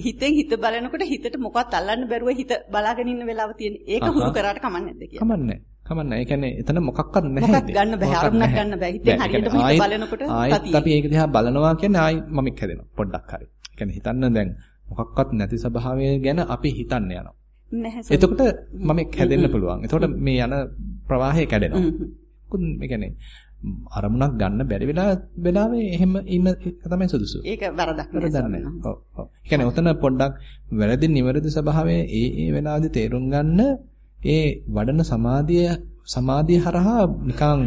හිතෙන් හිත බලනකොට හිතට මොකවත් අල්ලන්න බැරුව හිත බලාගෙන ඉන්න වෙලාව තියෙන. ඒක හුරු කරාට කමන්නේ නැද්ද කියලා. කමන්නේ. කමන්නේ. ඒ කියන්නේ එතන මොකක්වත් නැහැ. මොකක් ගන්න බෑ. අරුණක් ගන්න බෑ. හිතෙන් හරියටම හිත බලනකොට ආයෙත් අපි ඒක දිහා බලනවා කියන්නේ ආයි මමෙක් හැදෙනවා. පොඩ්ඩක් හරි. ඒ කියන්නේ හිතන්න දැන් මොකක්වත් නැති ස්වභාවය ගැන අපි හිතන්න යනවා. එතකොට මම හැදෙන්න පුළුවන්. එතකොට මේ යන ප්‍රවාහය කැඩෙනවා. ඒ කියන්නේ අරමුණක් ගන්න බැරි වෙලා වෙලාවේ එහෙම ඉන්න තමයි සුදුසු. ඒක වරදක් නෙවෙයි. ඔව් ඔව්. ඒ කියන්නේ උතන පොඩ්ඩක් වැරදි නිවැරදි ස්වභාවය ඒ ඒ වෙලාවේදී තේරුම් ගන්න ඒ වඩන සමාධිය සමාධිය හරහා නිකන්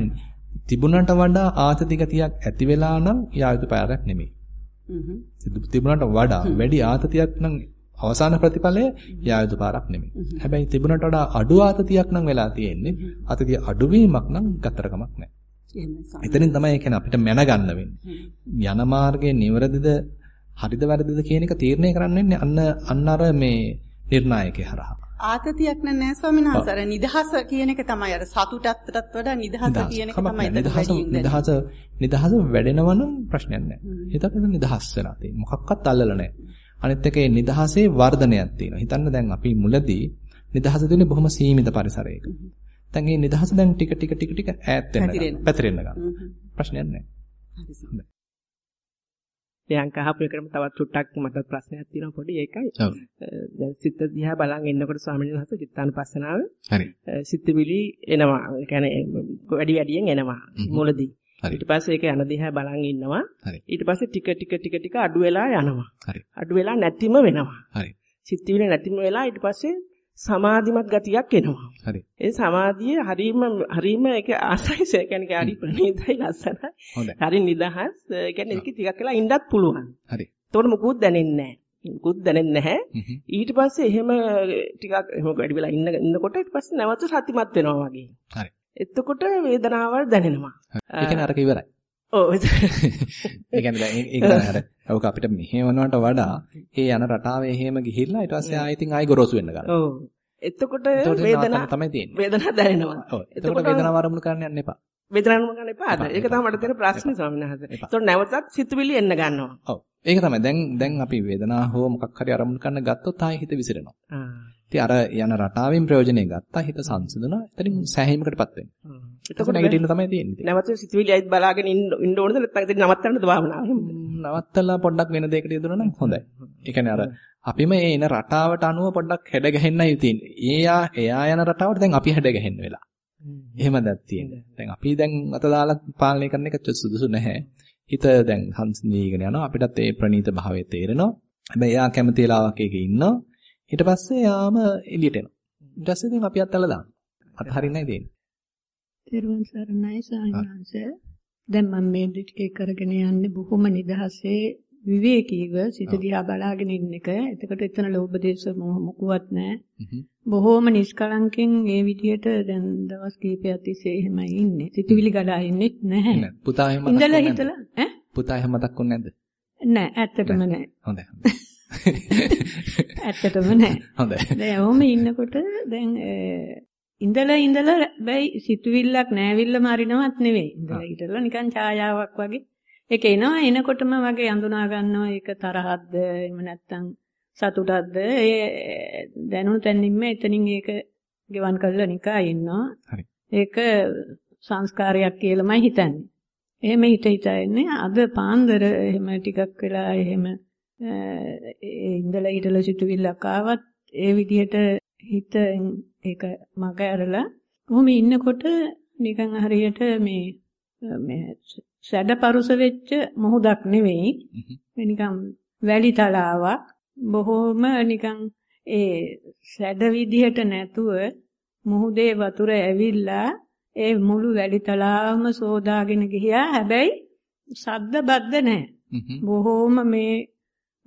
තිබුණට වඩා ආතති ගතියක් ඇති වෙලා නම් යා යුතු පාරක් නෙමෙයි. හ්ම්. තිබුණට වඩා වැඩි ආතතියක් නම් අවසාන ප්‍රතිඵලය යා යුතු පාරක් නෙමෙයි. හැබැයි තිබුණට වඩා අඩු ආතතියක් නම් වෙලා තියෙන්නේ. ආතතිය අඩුවීමක් නම් ගතරකමක් නැහැ. එතනින් තමයි ඒ කියන්නේ අපිට මැනගන්න වෙන්නේ. යන මාර්ගයේ නිවැරදිද හරිද වැරදිද කියන එක තීරණය කරන්න වෙන්නේ අන්න අන්න අර මේ නිර්ණායකේ හරහා. ආතතියක් නෑ ස්වාමීන් වහන්සේ. නිදහස කියන එක තමයි අර සතුටටත් වඩා නිදහස කියන එක තමයි නිදහස නිදහස නිදහස වැඩෙනවා නම් ප්‍රශ්නයක් නෑ. හිතට නිදහස් වෙලා තියෙන්නේ. මොකක්වත් අල්ලලා නෑ. අනිත් එක නිදහසේ වර්ධනයක් තියෙනවා. හිතන්න දැන් අපි මුලදී නිදහස දෙන්නේ බොහොම සීමිත පරිසරයක. දැන් මේ නිදහස දැන් ටික ටික ටික ටික ඈත් ගන්නවා. පැතිරෙන්න ගන්නවා. ප්‍රශ්නයක් නැහැ. ප්‍රියංක අහපු එකටම තවත් චුට්ටක් මට ප්‍රශ්නයක් තියෙනවා පොඩි ඒකයි. දැන් සිත දිහා බලන් ඉන්නකොට ස්වාමීන් වහන්සේ චිත්තානුපස්සනාව හරි. සිතවිලි එනවා. ඒ කියන්නේ වැඩි වැඩියෙන් එනවා මුලදී. හරි. ඊට පස්සේ ඒක යන දිහා බලන් ඉන්නවා. හරි. ඊට පස්සේ ටික ටික ටික ටික අඩු වෙලා යනවා. හරි. අඩු වෙලා නැතිම වෙනවා. හරි. සිතවිලි නැතිම වෙලා ඊට පස්සේ සමාධිමත් ගතියක් එනවා. හරි. ඒ සමාධිය හරීම හරීම ඒක ආසයිස ඒ කියන්නේ හරි ප්‍රණීතයි ලස්සනයි. හරි නිදහස්. ඒ කියන්නේ ඒක ටිකක් වෙලා ඉන්නත් පුළුවන්. හරි. එතකොට මුකුත් දැනෙන්නේ නැහැ. මුකුත් දැනෙන්නේ නැහැ. ඊට පස්සේ එහෙම ටිකක් එහෙම වැඩි වෙලා ඉන්න ඉන්නකොට ඊට පස්සේ නැවත සතිමත් වෙනවා වගේ. හරි. එතකොට වේදනාවල් දැනෙනවා. ඒ කියන්නේ අරක ඉවරයි. ඔව් ඒ කියන්නේ දැන් ඒක අර ඔක අපිට මෙහෙවනවට වඩා ඒ යන රටාවේ එහෙම ගිහිල්ලා ඊට පස්සේ ආයෙ ඉතින් ආයෙ ගොරෝසු වෙන්න ගන්නවා. ඔව්. එතකොට වේදනාව තමයි තියෙන්නේ. වේදනාව දැනෙනවා. ඔව්. එතකොට වේදනාව ආරම්භ කරන්න යන්න එපා. වේදනාව ගන්න එපාද? එපා, ඒක. තමයි මට තියෙන ප්‍රශ්නේ ස්වාමීන් වහන්සේ. එපා. එතකොට නැවතත් සිතුවිලි එන්න ගන්නවා. ඔව්. ඒක තමයි. දැන් දැන් අපි වේදනාව හෝ මොකක් හරි ආරම්භ කරන්න ගත්තොත් ආයෙ හිත විසිරෙනවා. ආ. ඉතින් අර යන රටාවෙන් ප්‍රයෝජනෙ ගත්තා හිත සංසිඳුණා. එතනින් සෑහීමකටපත් වෙනවා. එතකොට නැගිටින්න තමයි තියෙන්නේ. නැවත සිතුවිලි ඇයිත් බලාගෙන ඉන්න ඕනද නැත්නම් ඉතින් නවත්තන්නද භාවනාව? නවත්තලා පොඩ්ඩක් වෙන දෙයකට යදුනා නම් හොඳයි. ඒ කියන්නේ අර අපිම ඒ එන රටාවට අනුව පොඩ්ඩක් හැඩ ගැහෙන්නයි තියෙන්නේ. එයා එයා යන රටාවට දැන් අපි හැඩ ගැහෙන්න වෙලා. එහෙම දැක් තියෙන්නේ. දැන් අපි දැන් අත දාලා පාලනය කරන එක සුදුසු නැහැ. හිත දැන් සංසිඳීගෙන යනවා. අපිටත් ඒ ප්‍රනීත භාවය තේරෙනවා. හැබැයි එයා කැමති වෙලාවක එකේ ඉන්නවා. ඊට පස්සේ යාම එළියට එනවා. ඊට පස්සේ ඉතින් අපි අතල්ලා දානවා. අත්හරින්නයි දෙන්නේ. තෙරුවන් සරණයි සාහිණාංශ. දැන් මම මේ ටිකේ කරගෙන යන්නේ බොහොම නිදහසේ විවේකීව සිත දිහා බලාගෙන ඉන්න එක. එතකොට එතන ලෝභ දේශ මොහ මොකුවත් නැහැ. බොහොම නිෂ්කලංකෙන් මේ විදියට දැන් දවස් කිහිපයක් තිස්සේ එහෙමයි ඉන්නේ. සිතුවිලි ගලා ඉන්නේ නැහැ. පුතා එහෙම මතක් ඉඳලා වුණේ නැද්ද? හිටලා ඈ පුතා එහෙම මතක් වුණේ නැද්ද? නෑ ඇත්තටම නෑ. හොඳයි. ඇත්තටම නෑ. හොඳයි. දැන් ඔහොම ඉන්නකොට දැන් ඉඳලා ඉඳලා බැයි සිතුවිල්ලක් නෑවිල්ල මරිනවත් නෙවෙයි. ඉඳලා ඉඳලා නිකන් ඡායාවක් වගේ. ඒක එනවා එනකොටම වගේ අඳුනා ගන්නවා ඒක තරහක්ද එහෙම නැත්නම් සතුටක්ද ඒ දැනුණු තැනින්ම එතනින් ඒක ගෙවන් කරලා නිකා ඉන්නවා. හරි. ඒක සංස්කාරයක් කියලාමයි හිතන්නේ. එහෙම හිත හිත ඉන්නේ අද පාන්දර එහෙම ටිකක් වෙලා එහෙම ඒ ඉඳලා හිටලා සිටුවිල්ලක් ආවත් ඒ විදිහට හිත ඒක මග ඇරලා කොහොම ඉන්නකොට නිකන් හරියට මේ මේ සැඩපරුස වෙච්ච මොහොතක් නෙවෙයි. මේ නිකන් වැලි තලාවක්. බොහොම නිකන් ඒ සැඩ විදිහට නැතුව මුහුදේ වතුර ඇවිල්ලා ඒ මුළු වැලි තලාවම සෝදාගෙන ගියා. හැබැයි සද්ද බද්ද නැහැ. බොහොම මේ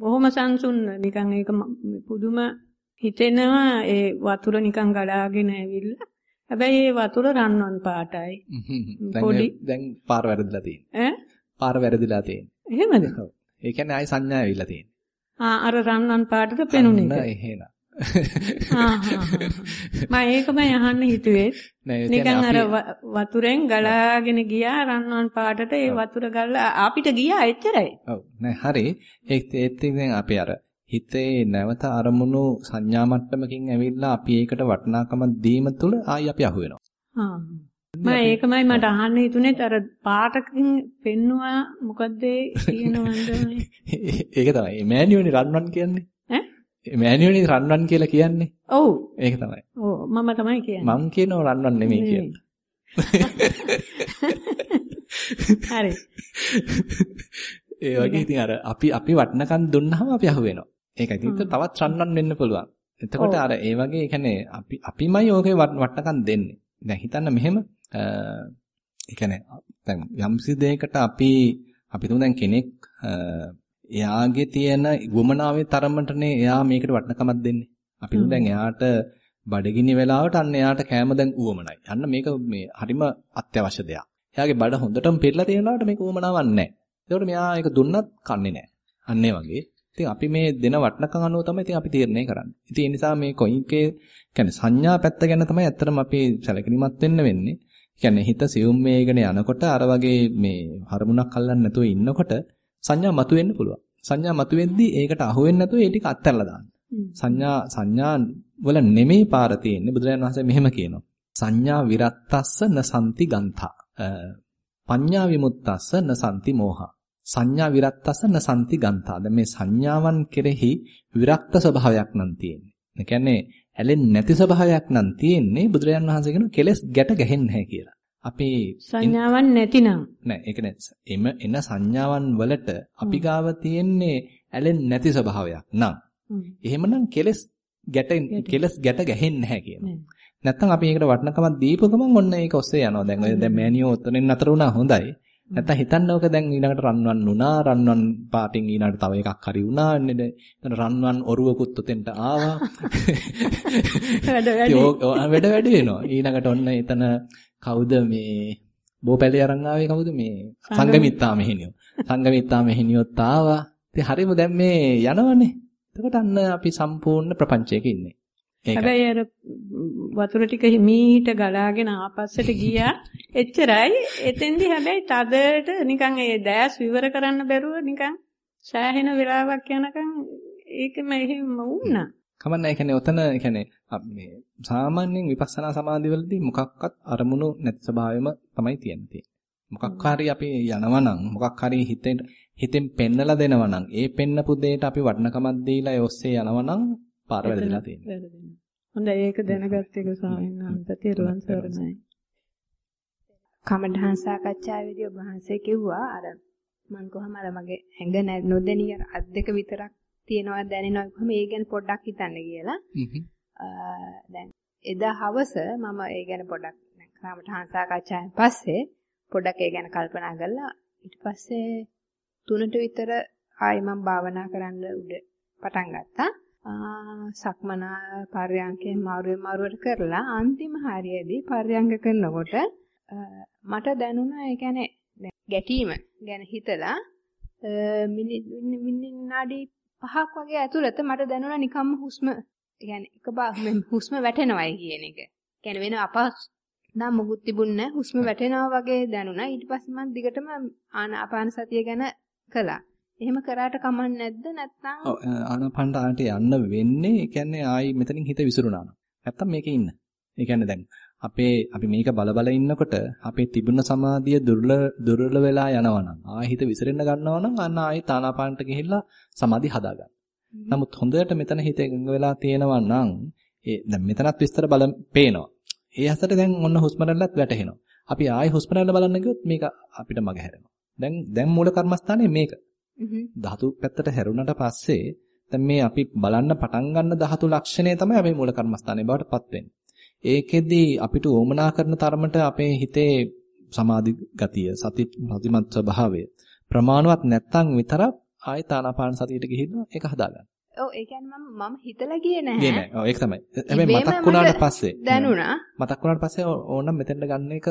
බොහොම සංසුන් නිකන් ඒක පුදුම හිතෙනවා ඒ වතුර නිකන් ගලාගෙන ඇවිල්ලා. හැබැයි ඒ වතුර රන්වන් පාටයි. පොඩි දැන් පාර වැරදිලා තියෙන්නේ. ඈ? පාර වැරදිලා තියෙන්නේ. එහෙමද? ඒ කියන්නේ ආයි සංඥා ඇවිල්ලා තියෙන්නේ. ආ අර රන්වන් පාටට පෙනුනේ එහෙනම් මම ඒකමයි අහන්න හිතුවේ. නිකන් අර වතුරෙන් ගලාගෙන ගියා රන්වන් පාටට ඒ වතුර ගල්ලා අපිට ගියා එච්චරයි. ඔව් නෑ හරි. ඒත් ඒත් දැන් අපි අර හිතේ නැවත අරමුණු සංඥා මට්ටමකින් ඇවිල්ලා අපි ඒකට වටිනාකම දීම තුළ ආයි අපි අහු වෙනවා. ආ. මම ඒකමයි මට අහන්න හිතුනේ අර පාටකින් පෙන්නවා මොකද්ද *laughs* කියනවද ඒක තමයි. මෑනියෝනේ රන්වන් කියන්නේ. මෑනියෝනේ රන්වන් කියලා කියන්නේ. ඔව්. ඒක තමයි. ඔව් මම තමයි කියන්නේ. මං කියනවා රන්වන් නෙමෙයි කියලා. හරි. ඒ වගේ ඉතින් අර අපි අපි වටනකන් දුන්නාම අපි අහු වෙනවා. ඒකයි. ඉතින් තවත් රන්නන් වෙන්න පුළුවන්. එතකොට අර ඒ වගේ කියන්නේ අපි අපිමයි ඕකේ වටනකන් දෙන්නේ. දැන් හිතන්න මෙහෙම ඒ කියන්නේ දැන් යම්සි දෙයකට අපි අපි තුමු දැන් කෙනෙක් එයාගේ තියෙන වමනාවේ තරමටනේ එයා මේකට වටනකමක් දෙන්නේ. අපි දැන් එයාට බඩගිනි වෙලාවට අන්න එයාට කෑම දැන් උවමනයි. අන්න මේක මේ හරිම අත්‍යවශ්‍ය දෙයක්. එයාගේ බඩ හොඳටම පිරලා තියෙනවට මේක උවමනාවක් නැහැ. ඒකට මෙයා ඒක දුන්නත් කන්නේ නැහැ. අන්න ඒ වගේ. ඉතින් අපි මේ දෙන වටනකම් අනුව තමයි ඉතින් අපි තීරණය කරන්නේ. ඉතින් ඒ නිසා මේ කොයින්කේ කියන්නේ සංඥා පැත්ත ගැන තමයි ඇත්තටම අපි සැලකිලිමත් වෙන්න වෙන්නේ. කියන්නේ හිත සියුම් මේගෙන යනකොට අර වගේ මේ හරමුණක් අල්ලන්න නැතුව ඉන්නකොට සංඥා මතුවෙන්න පුළුවන්. සංඥා මතුවෙද්දී ඒකට අහු වෙන්නේ නැතුව ඒ ටික අත්හැරලා දාන්න. සංඥා සංඥා වල නෙමෙයි පාර තියෙන්නේ. බුදුරජාණන් වහන්සේ මෙහෙම කියනවා. සංඥා විරත්තස්ස නසන්ති ගන්තා. පඤ්ඤා විමුක්තස්ස නසන්ති මෝහා. සංඥා විරත්තස නසන්ති ගන්තා. දැන් මේ සංඥාවන් කෙරෙහි විරක්ත ස්වභාවයක් නම් තියෙන්නේ. ඒ කියන්නේ ඇලෙන්නේ නැති ස්වභාවයක් නම් තියෙන්නේ බුදුරජාන් වහන්සේ කියන කෙලෙස් ගැට ගැහෙන්නේ නැහැ කියලා. අපි සංඥාවක් නැතිනම් නෑ ඒක නෑ එම එන සංඥාවන් වලට අපි ගාව තියෙන්නේ ඇලෙන්නේ නැති ස්වභාවයක් නම් එහෙමනම් කෙලස් ගැට කෙලස් ගැට ගැහෙන්නේ නැහැ කියනවා. නැත්තම් අපි ඒකට වටිනකමක් දීපු ගමන් ඔන්න ඒක ඔස්සේ යනවා. දැන් ඔය දැන් මෑනියෝ ඔතනින් නතර වුණා හොඳයි. නැත්තම් හිතන්න ඕක දැන් ඊළඟට රන්වන් වුණා. රන්වන් පාටින් ඊළඟට තව එකක් හරි වුණා නේද? එතන රන්වන් ඔරුවකුත් උතෙන්ට ආවා. *laughs* වැඩ වැඩි. *laughs* වැඩ වැඩි වෙනවා. ඊළඟට ඔන්න එතන කවුද මේ බෝපැලේ අරන් ආවේ කවුද මේ සංගමිත්තා මෙහෙණියෝ. සංගමිත්තා මෙහෙණියොත් ආවා. ඉතින් හරියම දැන් මේ යනවනේ. එතකොට අන්න අපි සම්පූර්ණ ප්‍රපංචයක ඉන්නේ. හැබැයි අර වතුර ටික හිමීට ගලාගෙන ආපස්සට ගියා. *laughs* එච්චරයි. එතෙන්දි හැබැයි තදට නිකන් ඒ දැස් විවර කරන්න බැරුව නිකන් සෑහෙන වෙලාවක් යනකම් ඒකම එහෙම වුණා. කමන්නේ කියන්නේ ඔතන කියන්නේ මේ සාමාන්‍යයෙන් විපස්සනා සමාධිවලදී මොකක්වත් අරමුණු නැති ස්වභාවෙම තමයි තියෙන්නේ. මොකක් හරි අපි යනවා නම් මොකක් හරි හිතෙන් හිතෙන් පෙන්නලා දෙනවා නම් ඒ පෙන්නපු දෙයට අපි වටිනකමක් දීලා ඒ ඔස්සේ යනවා නම් පාර වැරදිලා තියෙනවා. හොඳයි ඒක දැනගත් එක ස්වාමීන් වහන්සේ තෙරුවන් සරණයි. කමඨහං සාකච්ඡාවේදී ඔබ වහන්සේ කිව්වා අර මම කොහම අර මගේ ඇඟ නොදෙනිය අත් දෙක විතරක් තියෙනවා දැනෙනවා කොහම ඒ ගැන පොඩ්ඩක් හිතන්න කියලා. දැන් එදා හවස මම ඒ ගැන පොඩ්ඩක් කමඨහං සාකච්ඡාවෙන් පස්සේ පොඩ්ඩක් ඒ ගැන කල්පනා කරලා ඊට පස්සේ තුනට විතර ආයි මම භාවනා කරන්න උඩ පටන් ගත්තා. සක්මන පර්යංකේ මාරුවේ මාරුවට කරලා අන්තිම හරියේදී පර්යංක කරනකොට මට දැනුණා ඒ කියන්නේ ගැටීම ගැන හිතලා විනාඩි 5ක් වගේ ඇතුළත මට දැනුණා නිකම්ම හුස්ම කියන්නේ එක හුස්ම වැටෙනවයි කියන එක. කියන්නේ වෙන අපහසු නම් මොකුත් තිබුණේ නැහැ. හුස්ම වැටෙනවා වගේ දැනුණා. ඊට පස්සේ මම දිගටම ආනාපාන සතිය ගැන කළා. එහෙම කරාට කමක් නැද්ද නැත්නම් ඔව් ආනාපානට ආනට යන්න වෙන්නේ ඒ කියන්නේ ආයි මෙතනින් හිත විසිරුණා නම්. නැත්තම් මේකේ ඉන්න. ඒ කියන්නේ දැන් අපේ අපි මේක බල බල ඉන්නකොට අපේ තිබුණ සමාධිය දුර්ල දුර්වල වෙලා යනවා නම් ආයි හිත විසිරෙන්න ගන්නවා නම් අන්න ආයි ආනාපානට ගිහිල්ලා සමාධි හදාගන්න. නමුත් හොඳට මෙතන හිත එකඟ වෙලා තියෙනවා නම් ඒ දැන් මෙතනත් විස්තර බල පේනවා. ඒ හසට දැන් ඔන්න හුස්ම රැල්ලත් වැටහෙනවා. අපි ආයි හුස්ම රැල්ල බලන්න ගියොත් මේක අපිට මග හැරෙනවා. දැන් දැන් මූල කර්මස්ථානේ මේක. ධාතු පැත්තට හැරුණට පස්සේ දැන් මේ අපි බලන්න පටන් ගන්න ධාතු ලක්ෂණය තමයි අපේ මූල කර්මස්ථානේ බවට පත් වෙන්නේ. ඒකෙදි අපිට ඕමනා කරන තරමට අපේ හිතේ සමාධි ගතිය, සති සතිමත් ස්වභාවය ප්‍රමාණවත් නැත්තම් විතරක් ආයෙත් ආනාපාන සතියට ගිහිල්ලා ඒක හදාගන්න. ඔව් ඒ කියන්නේ මම මම හිතලා ගියේ නැහැ. ගියේ නැහැ. ඔව් ඒක තමයි. හැබැයි මතක් වුණාට පස්සේ දැනුණා. මතක් වුණාට පස්සේ ඕනම් මෙතෙන්ට ගන්න එක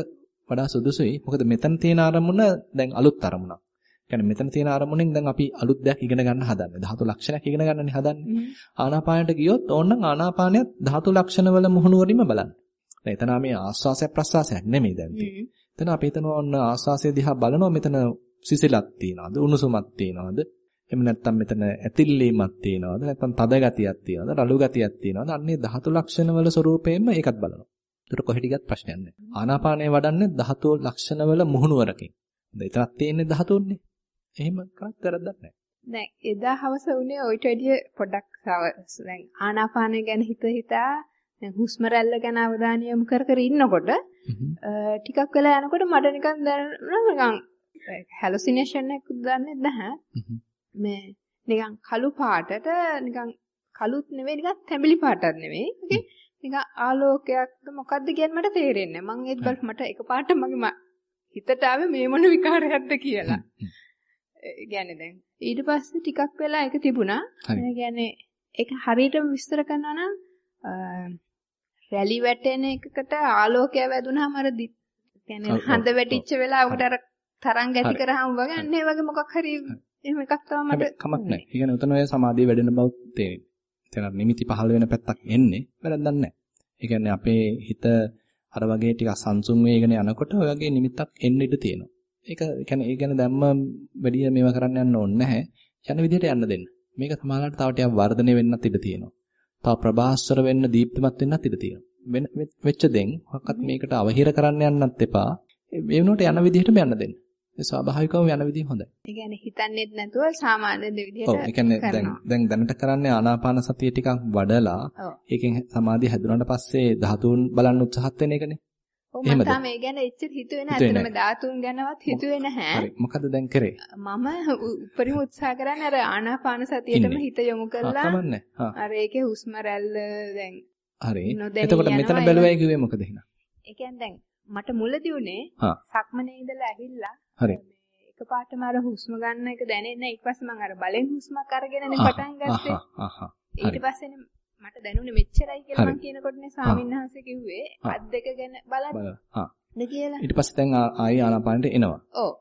වඩා සුදුසුයි. මොකද මෙතන තියෙන අරමුණ දැන් අලුත් අරමුණක්. කියන්නේ මෙතන තියෙන අරමුණෙන් දැන් අපි අලුත් දෙයක් ඉගෙන ගන්න හදන්නේ. ධාතු ලක්ෂණයක් ඉගෙන ගන්නනේ හදන්නේ. ආනාපානයට ගියොත් ඕනනම් ආනාපානයත් ධාතු ලක්ෂණ වල මුහුණුවරින්ම බලන්න. දැන් එතන මේ ආස්වාසය ප්‍රස්වාසයක් නෙමෙයි දැන් තියෙන්නේ. එතන අපි හිතනවා ඔන්න ආස්වාසය දිහා බලනවා මෙතන සිසිලක් තියනවාද උණුසුමක් තියනවාද එහෙම නැත්නම් මෙතන ඇතිල්ලීමක් තියනවාද නැත්නම් තද ගතියක් තියනවාද රළු ගතියක් තියනවාද අන්නේ ධාතු ලක්ෂණ වල ස්වરૂපයෙන්ම ඒකත් බලනවා. ඒකට කොහෙට ගියත් ප්‍රශ්නයක් නැහැ. ආනාපානය වඩන්නේ ධාතු ලක්ෂණ වල මුහුණුවරකින්. එතනක් තියෙන්නේ ධාතුන්නේ. එහෙම කරත් වැරද්දක් නැහැ. දැන් එදා හවස උනේ ඔයිට වැඩිය පොඩ්ඩක් දැන් ආනාපානය ගැන හිත හිතා දැන් හුස්ම රැල්ල ගැන අවධානය යොමු කර කර ඉන්නකොට ටිකක් වෙලා යනකොට මට නිකන් දැනෙනවා නිකන් හැලුසිනේෂන් එකක් දන්නේ නැහැ. මේ නිකන් කළු පාටට නිකන් කළුත් නෙවෙයි නිකන් තැඹිලි පාටක් නෙවෙයි. ඒකේ නිකන් ආලෝකයක්ද මොකද්ද කියන්නේ මට තේරෙන්නේ නැහැ. මම ඒත් බල මට එකපාරට මගේ හිතට ආවේ මේ මොන විකාරයක්ද කියලා. කියන්නේ දැන් ඊට පස්සේ ටිකක් වෙලා ඒක තිබුණා. ඒ කියන්නේ ඒක හරියටම විස්තර කරනවා නම් රැලි වැටෙන එකකට ආලෝකය වැදුනහම අර කියන්නේ හඳ වැටිච්ච වෙලාවකට අර තරංග ඇති කරාම වගේ අන්න ඒ වගේ මොකක් හරි එහෙම එකක් තමයි මට කමක් නැහැ. ඒ කියන්නේ උතන ඔය සමාධිය වැඩෙන බව තේරෙන්නේ. එතන නිමිති පහළ වෙන පැත්තක් එන්නේ වැරද්දක් නැහැ. ඒ කියන්නේ අපේ හිත අර වගේ ටිකක් සංසුන් වේගෙන යනකොට ඔය වගේ නිමිත්තක් එන්න ඉඩ තියෙනවා. ඒක කියන්නේ ඒ ගැන දැම්ම වැඩි මේවා කරන්න යන්න ඕනේ නැහැ. යන විදිහට යන්න දෙන්න. මේක සමානලට තව ටිකක් වර්ධනය වෙන්නත් ඉඩ තියෙනවා. තව ප්‍රභාස්වර වෙන්න දීප්තිමත් වෙන්නත් ඉඩ තියෙනවා. වෙච්ච දෙන් මොකක්වත් මේකට අවහිර කරන්න යන්නත් එපා. ඒ වෙනුවට යන විදිහටම යන්න දෙන්න. ඒ ස්වාභාවිකවම යන විදිහ හොඳයි. ඒ කියන්නේ හිතන්නේත් නැතුව සාමාන්‍ය විදිහට ඔව් ඒ කියන්නේ දැන් දැන් දැනට කරන්නේ ආනාපාන සතිය ටිකක් වඩලා. ඒකෙන් සමාධිය හැදුනට පස්සේ ධාතුන් බලන්න උත්සාහත් වෙන එකනේ. මම තාම ඒ ගැන එච්චර හිතුවේ නැහැ. ඇත්තටම ධාතුන් ගැනවත් හිතුවේ නැහැ. හරි. මොකද දැන් කරේ? මම උපරිම උත්සාහ කරන්නේ අර ආනාපාන සතියේටම. හිත යොමු කරලා. අර ඒකේ හුස්ම රැල්ල දැන් හරි. එතකොට මෙතන බැලුවයි කිව්වේ මොකද එහෙනම්? ඒ කියන්නේ දැන් මට මුලදී උනේ. සක්මනේ ඉඳලා ඇවිල්ලා හරි. මේ එකපාරටම අර හුස්ම ගන්න එක දැනෙන්නේ නැහැ. ඊට පස්සේ මම අර බලෙන් හුස්මක් අරගෙනනේ පටන් ගත්තේ. ඊට. පස්සේනේ මට දැනුනේ මෙච්චරයි කියලා. මම කියනකොටනේ ස්වාමීන් වහන්සේ කිව්වේ. අත් දෙක ගැන බලන්න. හා. කියලා. ඊට පස්සේ දැන් ආයි ආනාපානෙට එනවා. ඔව්.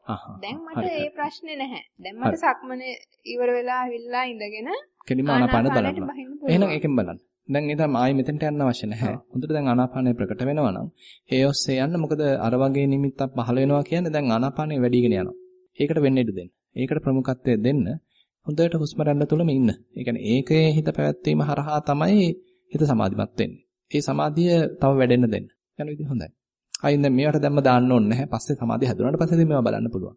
දැන් මට ඒ. ප්‍රශ්නේ නැහැ. දැන් මට සක්මනේ ඉවර වෙලා ඇවිල්ලා ඉඳගෙන කෙලිම ආනාපාන බලන්න. එහෙනම්. ඒකෙන් බලන්න. දැන් ඊටම ආයි මෙතෙන්ට යන්න අවශ්‍ය නැහැ. හොඳට දැන් ආනාපානය ප්‍රකට වෙනවා නම් ඒ ඔස්සේ යන්න මොකද අර වගේ නිමිත්තක් පහළ වෙනවා කියන්නේ දැන් ආනාපානය වැඩිගෙන යනවා. ඒකට වෙන්න ඉඩ දෙන්න. ඒකට ප්‍රමුඛත්වය දෙන්න. හොඳට හුස්ම රැල්ල තුලම ඉන්න. ඒ කියන්නේ ඒකේ හිත පැවැත්වීම හරහා තමයි හිත සමාධිමත් වෙන්නේ. ඒ සමාධිය තව වැඩෙන්න දෙන්න. යන විදිහ හොඳයි. අයින් දැන් මේවට දැම්ම දාන්න ඕනේ නැහැ. පස්සේ සමාධිය හැදුනාට පස්සේ මේවා බලන්න පුළුවන්.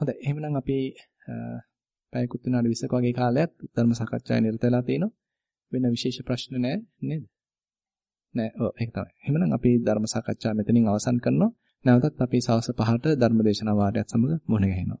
හොඳයි. එහෙනම් අපි අ, පැයකුත් විනාඩි 20ක වගේ කාලයක් ධර්ම සාකච්ඡාවේ නිරත වෙලා තිනවා. වෙන විශේෂ ප්‍රශ්න නැහැ නේද? නෑ. ඔව් ඒක තමයි. එහෙනම් අපි ධර්ම සාකච්ඡාව මෙතනින් අවසන් කරනවා. නැවතත් අපි සවස් 5ට ධර්ම දේශනා වාරයක් සමග මුණ ගැහෙනවා.